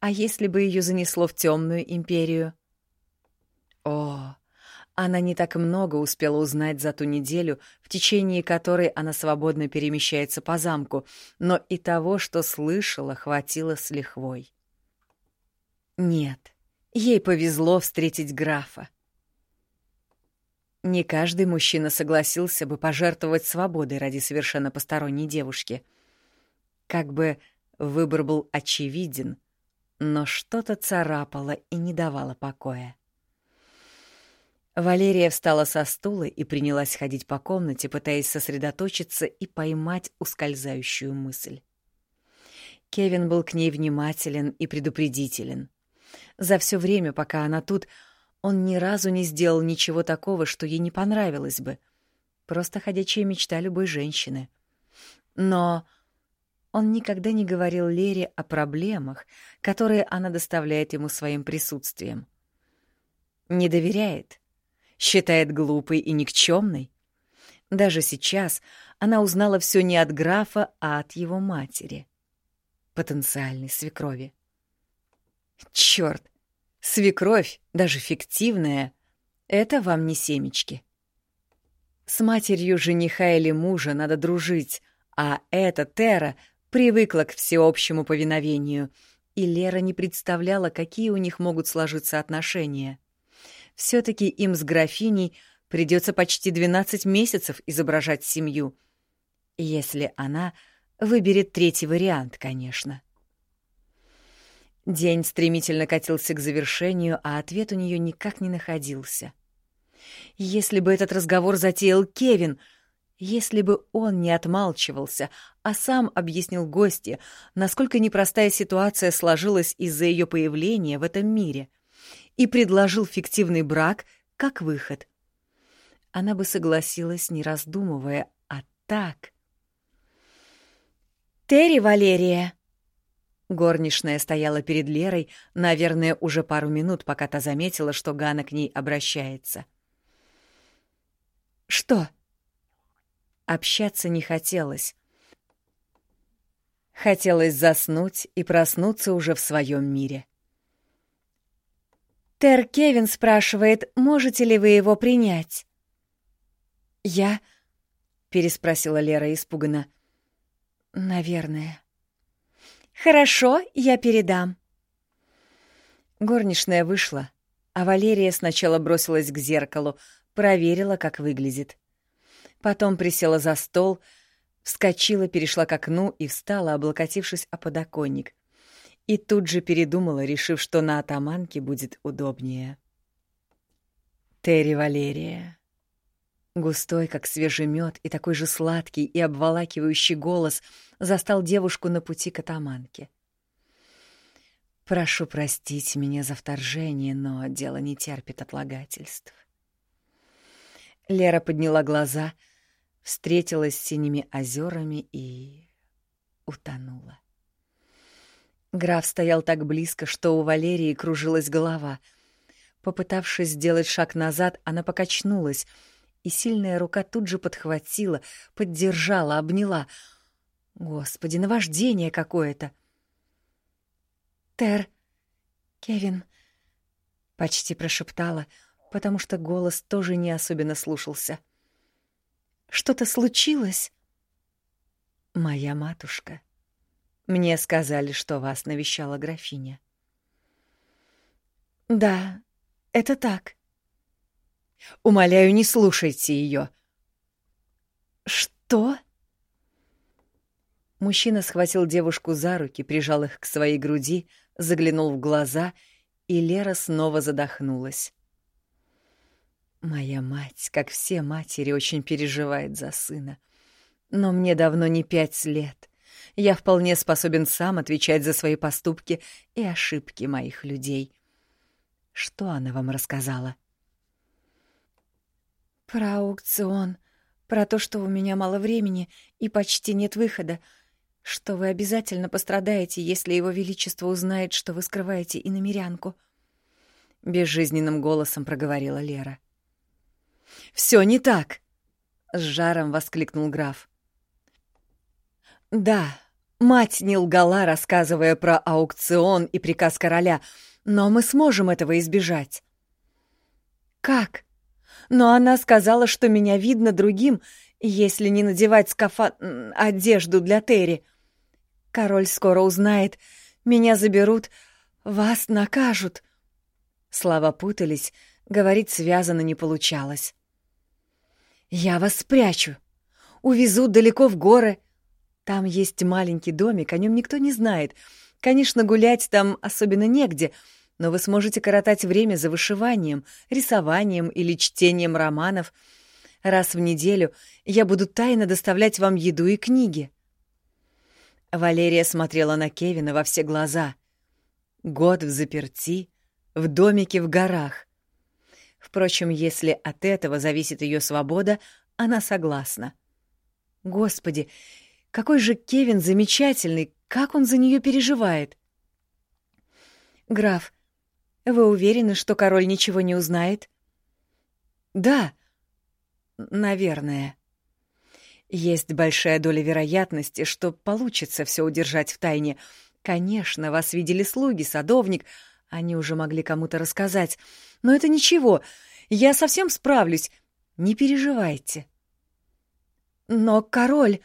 А если бы ее занесло в темную империю? О, она не так много успела узнать за ту неделю, в течение которой она свободно перемещается по замку, но и того, что слышала, хватило с лихвой. Нет, ей повезло встретить графа. Не каждый мужчина согласился бы пожертвовать свободой ради совершенно посторонней девушки. Как бы выбор был очевиден, но что-то царапало и не давало покоя. Валерия встала со стула и принялась ходить по комнате, пытаясь сосредоточиться и поймать ускользающую мысль. Кевин был к ней внимателен и предупредителен. За все время, пока она тут, он ни разу не сделал ничего такого, что ей не понравилось бы. Просто ходячая мечта любой женщины. Но он никогда не говорил Лере о проблемах, которые она доставляет ему своим присутствием. Не доверяет — считает глупой и никчемной. Даже сейчас она узнала все не от графа, а от его матери, потенциальной свекрови. Черт, свекровь, даже фиктивная, это вам не семечки. С матерью жениха или мужа надо дружить, а эта Тера привыкла к всеобщему повиновению, и Лера не представляла, какие у них могут сложиться отношения все таки им с графиней придется почти 12 месяцев изображать семью. Если она выберет третий вариант, конечно. День стремительно катился к завершению, а ответ у нее никак не находился. Если бы этот разговор затеял Кевин, если бы он не отмалчивался, а сам объяснил гости, насколько непростая ситуация сложилась из-за ее появления в этом мире — и предложил фиктивный брак, как выход. Она бы согласилась, не раздумывая, а так... «Терри Валерия!» Горничная стояла перед Лерой, наверное, уже пару минут, пока та заметила, что Гана к ней обращается. «Что?» Общаться не хотелось. Хотелось заснуть и проснуться уже в своем мире. Тер Кевин спрашивает, можете ли вы его принять? «Я?» — переспросила Лера испуганно. «Наверное». «Хорошо, я передам». Горничная вышла, а Валерия сначала бросилась к зеркалу, проверила, как выглядит. Потом присела за стол, вскочила, перешла к окну и встала, облокотившись о подоконник. И тут же передумала, решив, что на атаманке будет удобнее. Терри Валерия. Густой, как свежий мед, и такой же сладкий и обволакивающий голос застал девушку на пути к атаманке. «Прошу простить меня за вторжение, но дело не терпит отлагательств». Лера подняла глаза, встретилась с синими озерами и... утонула. Граф стоял так близко, что у Валерии кружилась голова. Попытавшись сделать шаг назад, она покачнулась — и сильная рука тут же подхватила, поддержала, обняла. Господи, наваждение какое-то! «Тер, Кевин», — почти прошептала, потому что голос тоже не особенно слушался. «Что-то случилось?» «Моя матушка. Мне сказали, что вас навещала графиня». «Да, это так. Умоляю, не слушайте ее. Что? Мужчина схватил девушку за руки, прижал их к своей груди, заглянул в глаза, и Лера снова задохнулась. Моя мать, как все матери, очень переживает за сына. Но мне давно не пять лет. Я вполне способен сам отвечать за свои поступки и ошибки моих людей. Что она вам рассказала? — про аукцион, про то, что у меня мало времени и почти нет выхода, что вы обязательно пострадаете, если его величество узнает, что вы скрываете иномерянку. Безжизненным голосом проговорила Лера. Все не так, с жаром воскликнул граф. Да, мать не лгала, рассказывая про аукцион и приказ короля, но мы сможем этого избежать. Как? но она сказала, что меня видно другим, если не надевать скафа... одежду для Терри. Король скоро узнает, меня заберут, вас накажут. Слова путались, говорить связано не получалось. «Я вас спрячу, увезу далеко в горы. Там есть маленький домик, о нем никто не знает. Конечно, гулять там особенно негде — но вы сможете коротать время за вышиванием, рисованием или чтением романов. Раз в неделю я буду тайно доставлять вам еду и книги». Валерия смотрела на Кевина во все глаза. Год в заперти, в домике в горах. Впрочем, если от этого зависит ее свобода, она согласна. Господи, какой же Кевин замечательный, как он за нее переживает. «Граф, вы уверены, что король ничего не узнает? Да, наверное. Есть большая доля вероятности, что получится все удержать в тайне. Конечно, вас видели слуги, садовник, они уже могли кому-то рассказать. Но это ничего, я совсем справлюсь, не переживайте. Но король...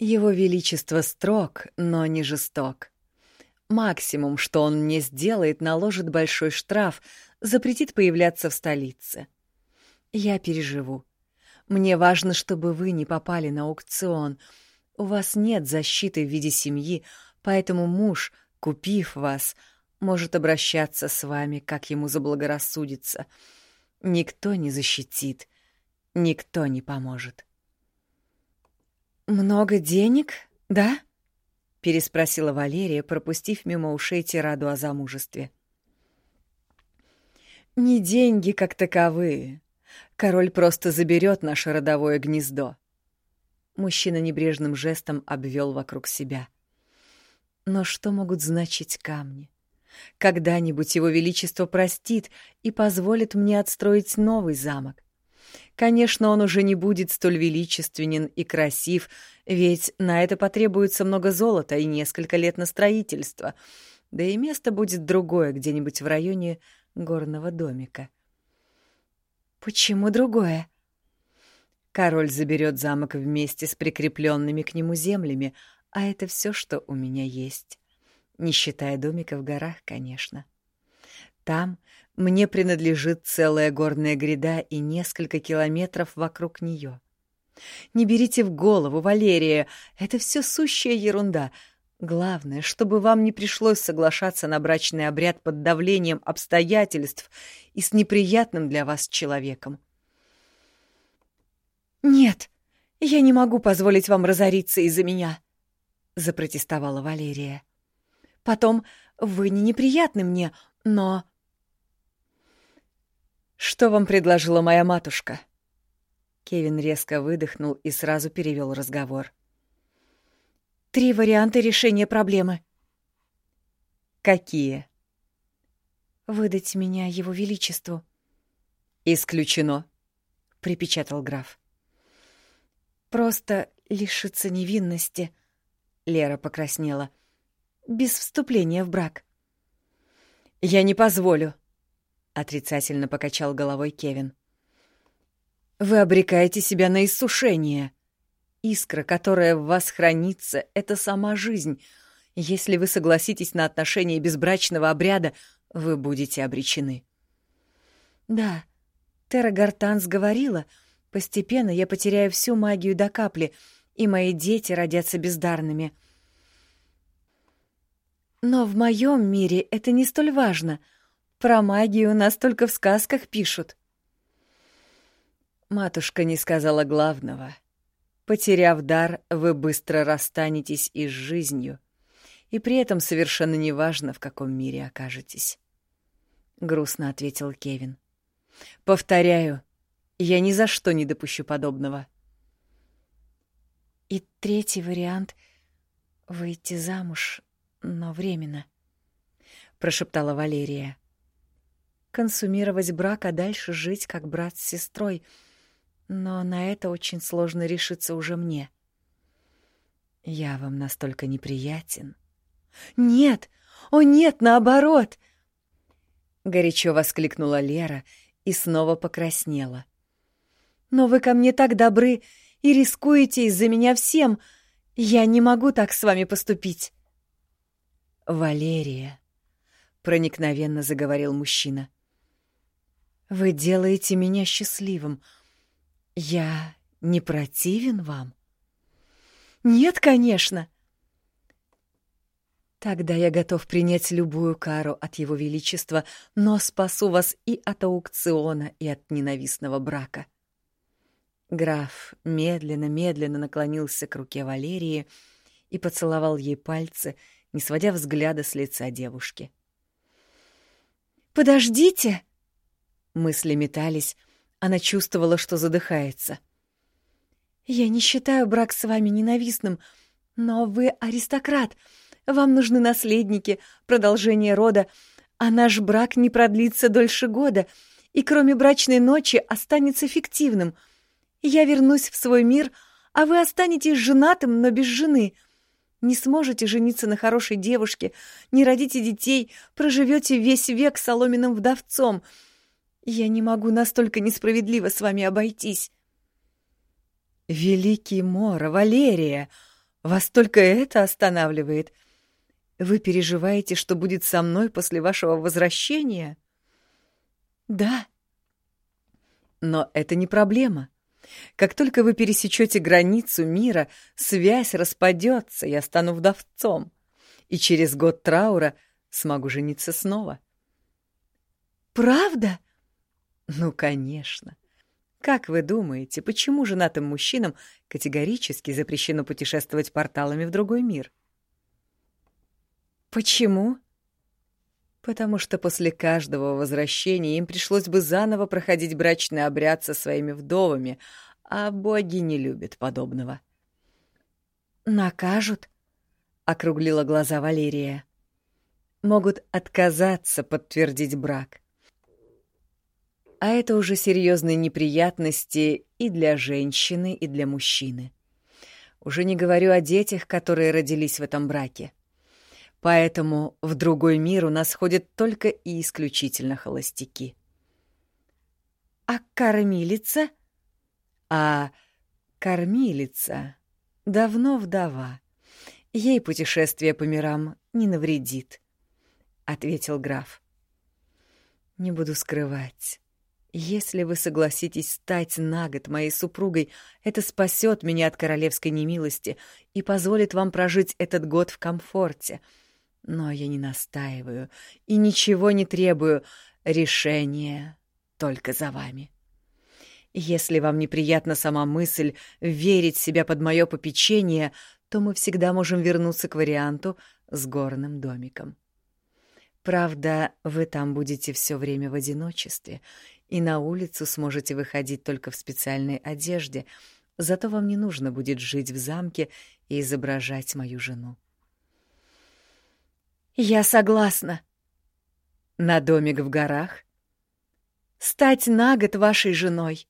Его Величество строг, но не жесток. Максимум, что он мне сделает, наложит большой штраф, запретит появляться в столице. Я переживу. Мне важно, чтобы вы не попали на аукцион. У вас нет защиты в виде семьи, поэтому муж, купив вас, может обращаться с вами, как ему заблагорассудится. Никто не защитит, никто не поможет. «Много денег, да?» — переспросила Валерия, пропустив мимо ушей тираду о замужестве. Не деньги как таковые. Король просто заберет наше родовое гнездо. Мужчина небрежным жестом обвел вокруг себя. Но что могут значить камни? Когда-нибудь его величество простит и позволит мне отстроить новый замок. Конечно, он уже не будет столь величественен и красив, ведь на это потребуется много золота и несколько лет на строительство, да и место будет другое где-нибудь в районе горного домика. «Почему другое?» Король заберет замок вместе с прикрепленными к нему землями, а это все, что у меня есть. Не считая домика в горах, конечно. Там мне принадлежит целая горная гряда и несколько километров вокруг нее. Не берите в голову, Валерия, это все сущая ерунда. Главное, чтобы вам не пришлось соглашаться на брачный обряд под давлением обстоятельств и с неприятным для вас человеком. «Нет, я не могу позволить вам разориться из-за меня», — запротестовала Валерия. «Потом, вы не неприятны мне, но...» «Что вам предложила моя матушка?» Кевин резко выдохнул и сразу перевел разговор. «Три варианта решения проблемы». «Какие?» «Выдать меня его величеству». «Исключено», — припечатал граф. Просто лишиться невинности. Лера покраснела. Без вступления в брак. Я не позволю, отрицательно покачал головой Кевин. Вы обрекаете себя на иссушение. Искра, которая в вас хранится, — это сама жизнь. Если вы согласитесь на отношения безбрачного обряда, вы будете обречены. Да, Тера Гартанс говорила — Постепенно я потеряю всю магию до капли, и мои дети родятся бездарными. Но в моем мире это не столь важно. Про магию нас только в сказках пишут. Матушка не сказала главного. Потеряв дар, вы быстро расстанетесь и с жизнью, и при этом совершенно неважно, в каком мире окажетесь. Грустно ответил Кевин. Повторяю, я ни за что не допущу подобного. И третий вариант — выйти замуж, но временно, — прошептала Валерия. Консумировать брак, а дальше жить как брат с сестрой, но на это очень сложно решиться уже мне. Я вам настолько неприятен. Нет! О нет, наоборот! Горячо воскликнула Лера и снова покраснела. Но вы ко мне так добры и рискуете из-за меня всем. Я не могу так с вами поступить. Валерия, проникновенно заговорил мужчина. Вы делаете меня счастливым. Я не противен вам? Нет, конечно. Тогда я готов принять любую кару от его величества, но спасу вас и от аукциона, и от ненавистного брака. Граф медленно-медленно наклонился к руке Валерии и поцеловал ей пальцы, не сводя взгляда с лица девушки. «Подождите!» Мысли метались, она чувствовала, что задыхается. «Я не считаю брак с вами ненавистным, но вы аристократ, вам нужны наследники, продолжение рода, а наш брак не продлится дольше года и кроме брачной ночи останется фиктивным — я вернусь в свой мир, а вы останетесь женатым, но без жены. Не сможете жениться на хорошей девушке, не родите детей, проживете весь век соломенным вдовцом. Я не могу настолько несправедливо с вами обойтись. Великий Мора, Валерия, вас только это останавливает. Вы переживаете, что будет со мной после вашего возвращения? Да. Но это не проблема. Как только вы пересечете границу мира, связь распадется, я стану вдовцом. И через год траура смогу жениться снова. Правда? Ну, конечно. Как вы думаете, почему женатым мужчинам категорически запрещено путешествовать порталами в другой мир? Почему? потому что после каждого возвращения им пришлось бы заново проходить брачный обряд со своими вдовами, а боги не любят подобного. «Накажут?» — округлила глаза Валерия. «Могут отказаться подтвердить брак. А это уже серьезные неприятности и для женщины, и для мужчины. Уже не говорю о детях, которые родились в этом браке. Поэтому в другой мир у нас ходят только и исключительно холостяки. А кормилица? А кормилица давно вдова. Ей путешествие по мирам не навредит, — ответил граф. Не буду скрывать. Если вы согласитесь стать на год моей супругой, это спасет меня от королевской немилости и позволит вам прожить этот год в комфорте — но я не настаиваю и ничего не требую. Решение только за вами. Если вам неприятна сама мысль верить себя под мое попечение, то мы всегда можем вернуться к варианту с горным домиком. Правда, вы там будете все время в одиночестве, и на улицу сможете выходить только в специальной одежде, зато вам не нужно будет жить в замке и изображать мою жену. Я согласна. На домик в горах? Стать на год вашей женой.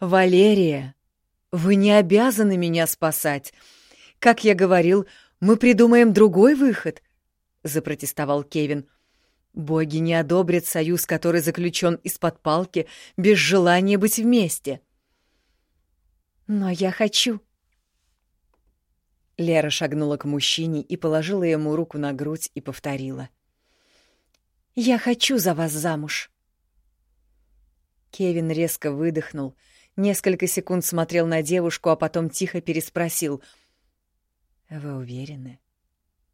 Валерия, вы не обязаны меня спасать. Как я говорил, мы придумаем другой выход, запротестовал Кевин. Боги не одобрят союз, который заключен из-под палки, без желания быть вместе. Но я хочу. Лера шагнула к мужчине и положила ему руку на грудь и повторила. «Я хочу за вас замуж». Кевин резко выдохнул, несколько секунд смотрел на девушку, а потом тихо переспросил. «Вы уверены?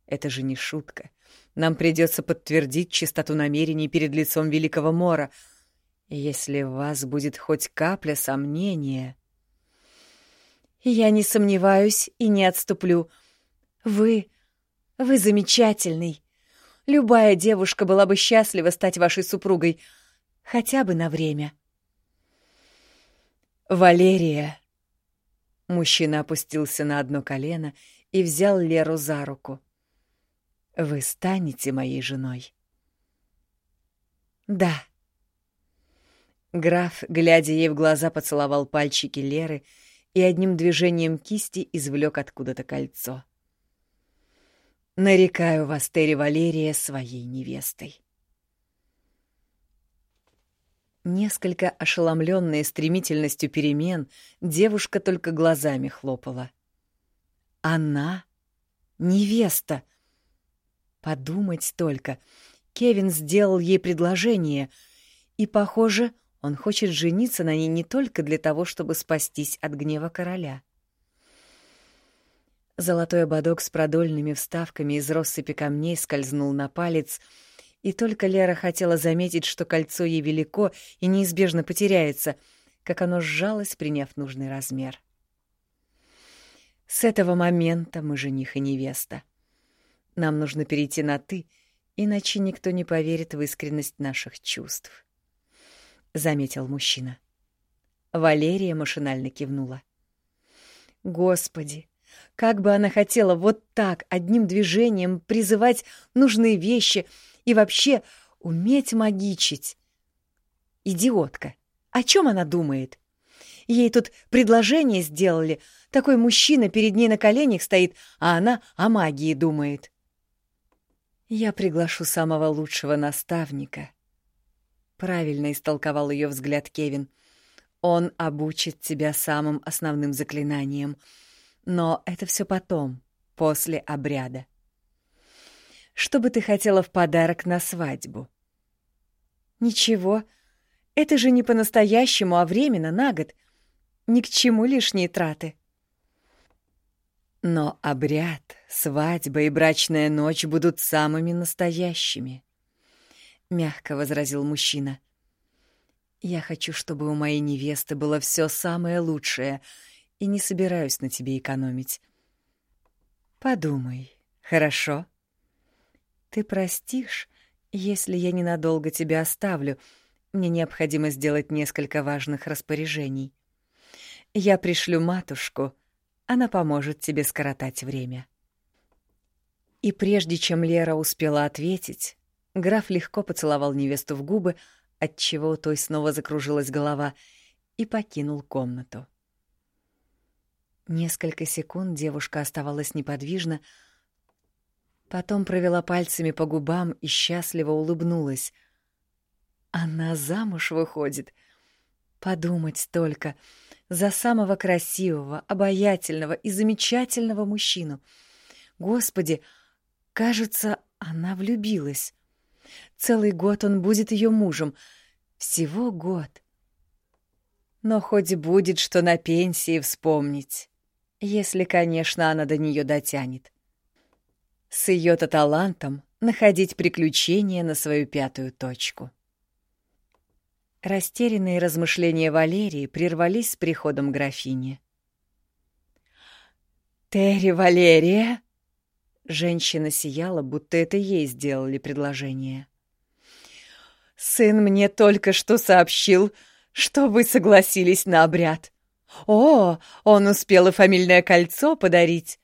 Это же не шутка. Нам придется подтвердить чистоту намерений перед лицом Великого Мора. Если в вас будет хоть капля сомнения...» Я не сомневаюсь и не отступлю. Вы... вы замечательный. Любая девушка была бы счастлива стать вашей супругой. Хотя бы на время. «Валерия!» Мужчина опустился на одно колено и взял Леру за руку. «Вы станете моей женой?» «Да». Граф, глядя ей в глаза, поцеловал пальчики Леры и одним движением кисти извлек откуда-то кольцо. «Нарекаю вас, Терри Валерия, своей невестой». Несколько ошеломленная стремительностью перемен, девушка только глазами хлопала. «Она? Невеста!» Подумать только, Кевин сделал ей предложение, и, похоже, он хочет жениться на ней не только для того, чтобы спастись от гнева короля. Золотой ободок с продольными вставками из россыпи камней скользнул на палец, и только Лера хотела заметить, что кольцо ей велико и неизбежно потеряется, как оно сжалось, приняв нужный размер. С этого момента мы жених и невеста. Нам нужно перейти на «ты», иначе никто не поверит в искренность наших чувств. — заметил мужчина. Валерия машинально кивнула. «Господи, как бы она хотела вот так, одним движением призывать нужные вещи и вообще уметь магичить!» «Идиотка! О чем она думает?» Ей тут предложение сделали. Такой мужчина перед ней на коленях стоит, а она о магии думает. Я приглашу самого лучшего наставника, Правильно истолковал ее взгляд Кевин. Он обучит тебя самым основным заклинаниям. Но это все потом, после обряда. Что бы ты хотела в подарок на свадьбу? Ничего. Это же не по-настоящему, а временно, на год. Ни к чему лишние траты. Но обряд, свадьба и брачная ночь будут самыми настоящими. — мягко возразил мужчина. «Я хочу, чтобы у моей невесты было все самое лучшее, и не собираюсь на тебе экономить. Подумай, хорошо? Ты простишь, Если я ненадолго тебя оставлю, мне необходимо сделать несколько важных распоряжений. Я пришлю матушку, она поможет тебе скоротать время. И прежде чем Лера успела ответить, граф легко поцеловал невесту в губы, отчего той снова закружилась голова, и покинул комнату. Несколько секунд девушка оставалась неподвижна, потом провела пальцами по губам и счастливо улыбнулась. Она замуж выходит. Подумать только, за самого красивого, обаятельного и замечательного мужчину. Господи, Кажется, она влюбилась. Целый год он будет ее мужем. Всего год. Но хоть будет что на пенсии вспомнить. Если, конечно, она до нее дотянет. С ее-то талантом находить приключения на свою пятую точку. Растерянные размышления Валерии прервались с приходом графини. «Терри Валерия!» Женщина сияла, будто это ей сделали предложение. «Сын мне только что сообщил, что вы согласились на обряд. О, он успел и фамильное кольцо подарить.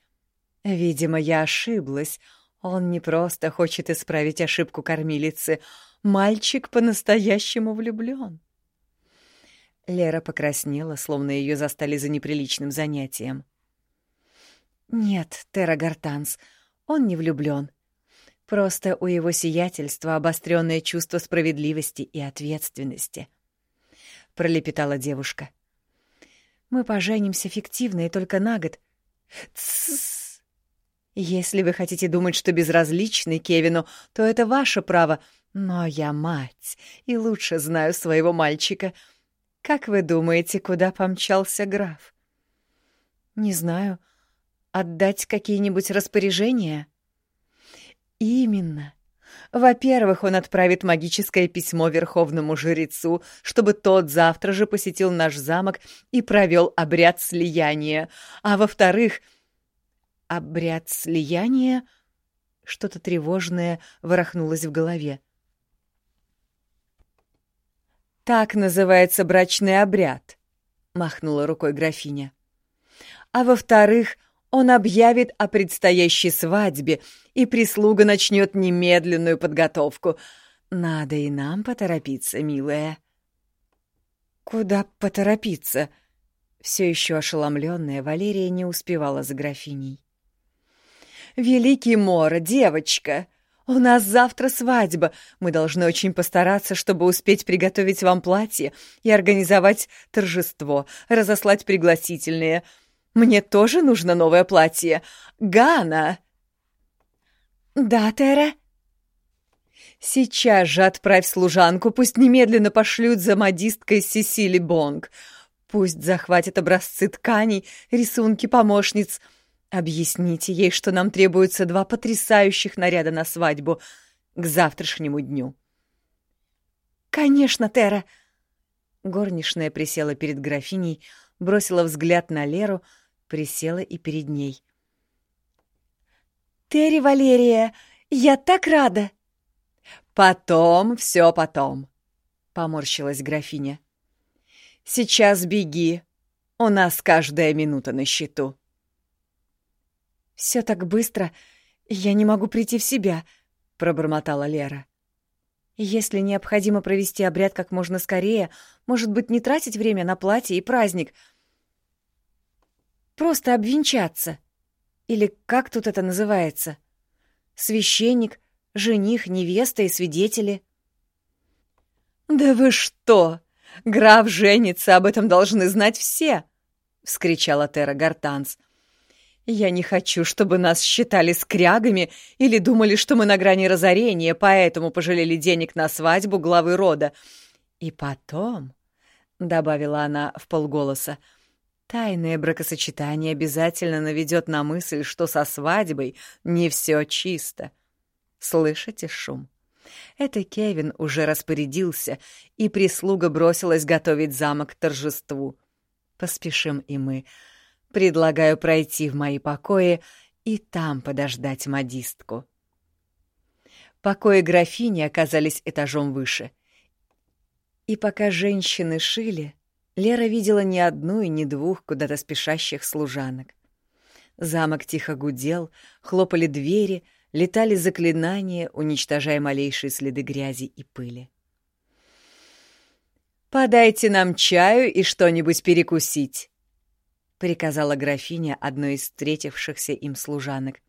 Видимо, я ошиблась. Он не просто хочет исправить ошибку кормилицы. Мальчик по-настоящему влюблен. Лера покраснела, словно ее застали за неприличным занятием. «Нет, Терра Гартанс, он не влюблен. Просто у его сиятельства обостренное чувство справедливости и ответственности. Пролепетала девушка. Мы поженимся фиктивно и только на год. Тссс. Если вы хотите думать, что безразличный Кевину, то это ваше право. Но я мать и лучше знаю своего мальчика. Как вы думаете, куда помчался граф? Не знаю. — Отдать какие-нибудь распоряжения? Именно. Во-первых, он отправит магическое письмо верховному жрецу, чтобы тот завтра же посетил наш замок и провел обряд слияния. А во-вторых, обряд слияния? Что-то тревожное ворохнулось в голове. «Так называется брачный обряд», — махнула рукой графиня. «А во-вторых, — он объявит о предстоящей свадьбе, и прислуга начнет немедленную подготовку. Надо и нам поторопиться, милая. Куда поторопиться? Все еще ошеломленная Валерия не успевала за графиней. Великий Мора, девочка, у нас завтра свадьба. Мы должны очень постараться, чтобы успеть приготовить вам платье и организовать торжество, разослать пригласительные — мне тоже нужно новое платье. Гана!» «Да, Тера?» «Сейчас же отправь служанку, пусть немедленно пошлют за модисткой Сесили Бонг. Пусть захватят образцы тканей, рисунки помощниц. Объясните ей, что нам требуются два потрясающих наряда на свадьбу к завтрашнему дню». «Конечно, Тера!» Горничная присела перед графиней, бросила взгляд на Леру — присела и перед ней. «Терри Валерия, я так рада!» «Потом, все потом», — поморщилась графиня. «Сейчас беги, у нас каждая минута на счету». «Все так быстро, я не могу прийти в себя», — пробормотала Лера. «Если необходимо провести обряд как можно скорее, может быть, не тратить время на платье и праздник, Просто обвенчаться. Или как тут это называется? Священник, жених, невеста и свидетели. «Да вы что! Граф женится, об этом должны знать все!» — вскричала Тера Гартанс. «Я не хочу, чтобы нас считали скрягами или думали, что мы на грани разорения, поэтому пожалели денег на свадьбу главы рода. И потом...» — добавила она в полголоса — Тайное бракосочетание обязательно наведет на мысль, что со свадьбой не все чисто. Слышите шум? Это Кевин уже распорядился, и прислуга бросилась готовить замок к торжеству. Поспешим и мы. Предлагаю пройти в мои покои и там подождать модистку. Покои графини оказались этажом выше. И пока женщины шили, Лера видела не одну и не двух куда-то спешащих служанок. Замок тихо гудел, хлопали двери, летали заклинания, уничтожая малейшие следы грязи и пыли. «Подайте нам чаю и что-нибудь перекусить», — приказала графиня одной из встретившихся им служанок.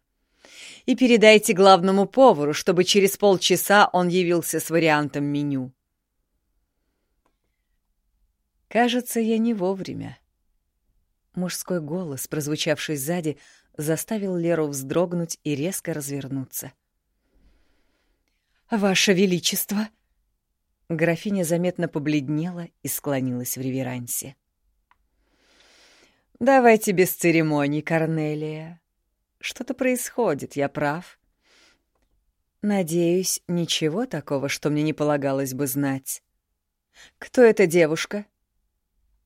«И передайте главному повару, чтобы через полчаса он явился с вариантом меню». «Кажется, я не вовремя». Мужской голос, прозвучавший сзади, заставил Леру вздрогнуть и резко развернуться. «Ваше Величество!» Графиня заметно побледнела и склонилась в реверансе. «Давайте без церемоний, Корнелия. Что-то происходит, я прав?» «Надеюсь, ничего такого, что мне не полагалось бы знать. Кто эта девушка?»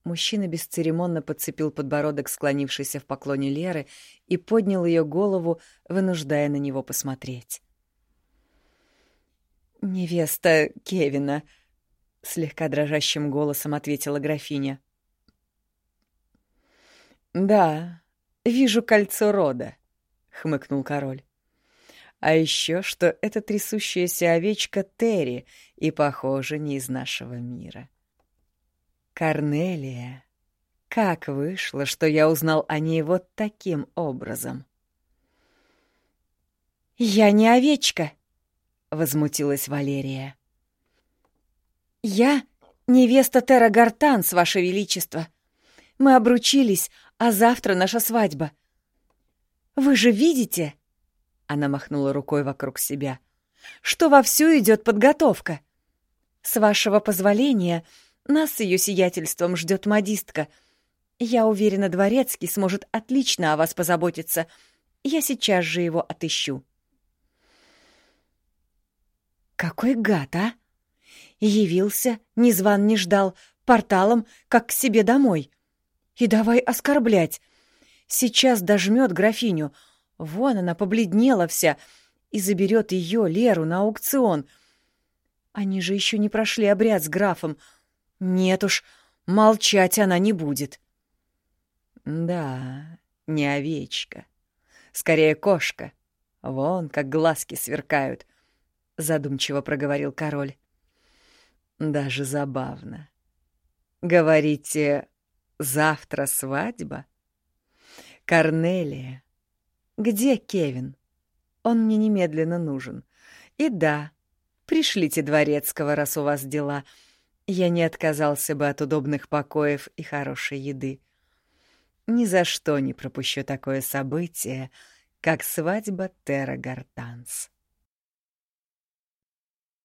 Мужчина бесцеремонно подцепил подбородок склонившейся в поклоне Леры и поднял ее голову, вынуждая на него посмотреть. «Невеста Кевина», — слегка дрожащим голосом ответила графиня. «Да, вижу кольцо рода», — хмыкнул король. «А еще, что это трясущаяся овечка Терри и, похоже, не из нашего мира». Корнелия. Как вышло, что я узнал о ней вот таким образом? «Я не овечка!» — возмутилась Валерия. «Я невеста Тера Гартанс, Ваше Величество. Мы обручились, а завтра наша свадьба. Вы же видите...» Она махнула рукой вокруг себя. «Что вовсю идет подготовка. С вашего позволения, нас с ее сиятельством ждет модистка. Я уверена, Дворецкий сможет отлично о вас позаботиться. Я сейчас же его отыщу». «Какой гад, а!» Явился, ни зван не ждал, порталом, как к себе домой. И давай оскорблять. Сейчас дожмет графиню. Вон она побледнела вся и заберет ее, Леру, на аукцион. Они же еще не прошли обряд с графом — нет уж, молчать она не будет. Да, не овечка. Скорее кошка. Вон, как глазки сверкают, — задумчиво проговорил король. Даже забавно. Говорите, завтра свадьба? Корнелия, где Кевин? Он мне немедленно нужен. И да, пришлите дворецкого, раз у вас дела — я не отказался бы от удобных покоев и хорошей еды. Ни за что не пропущу такое событие, как свадьба Терра Гартанс.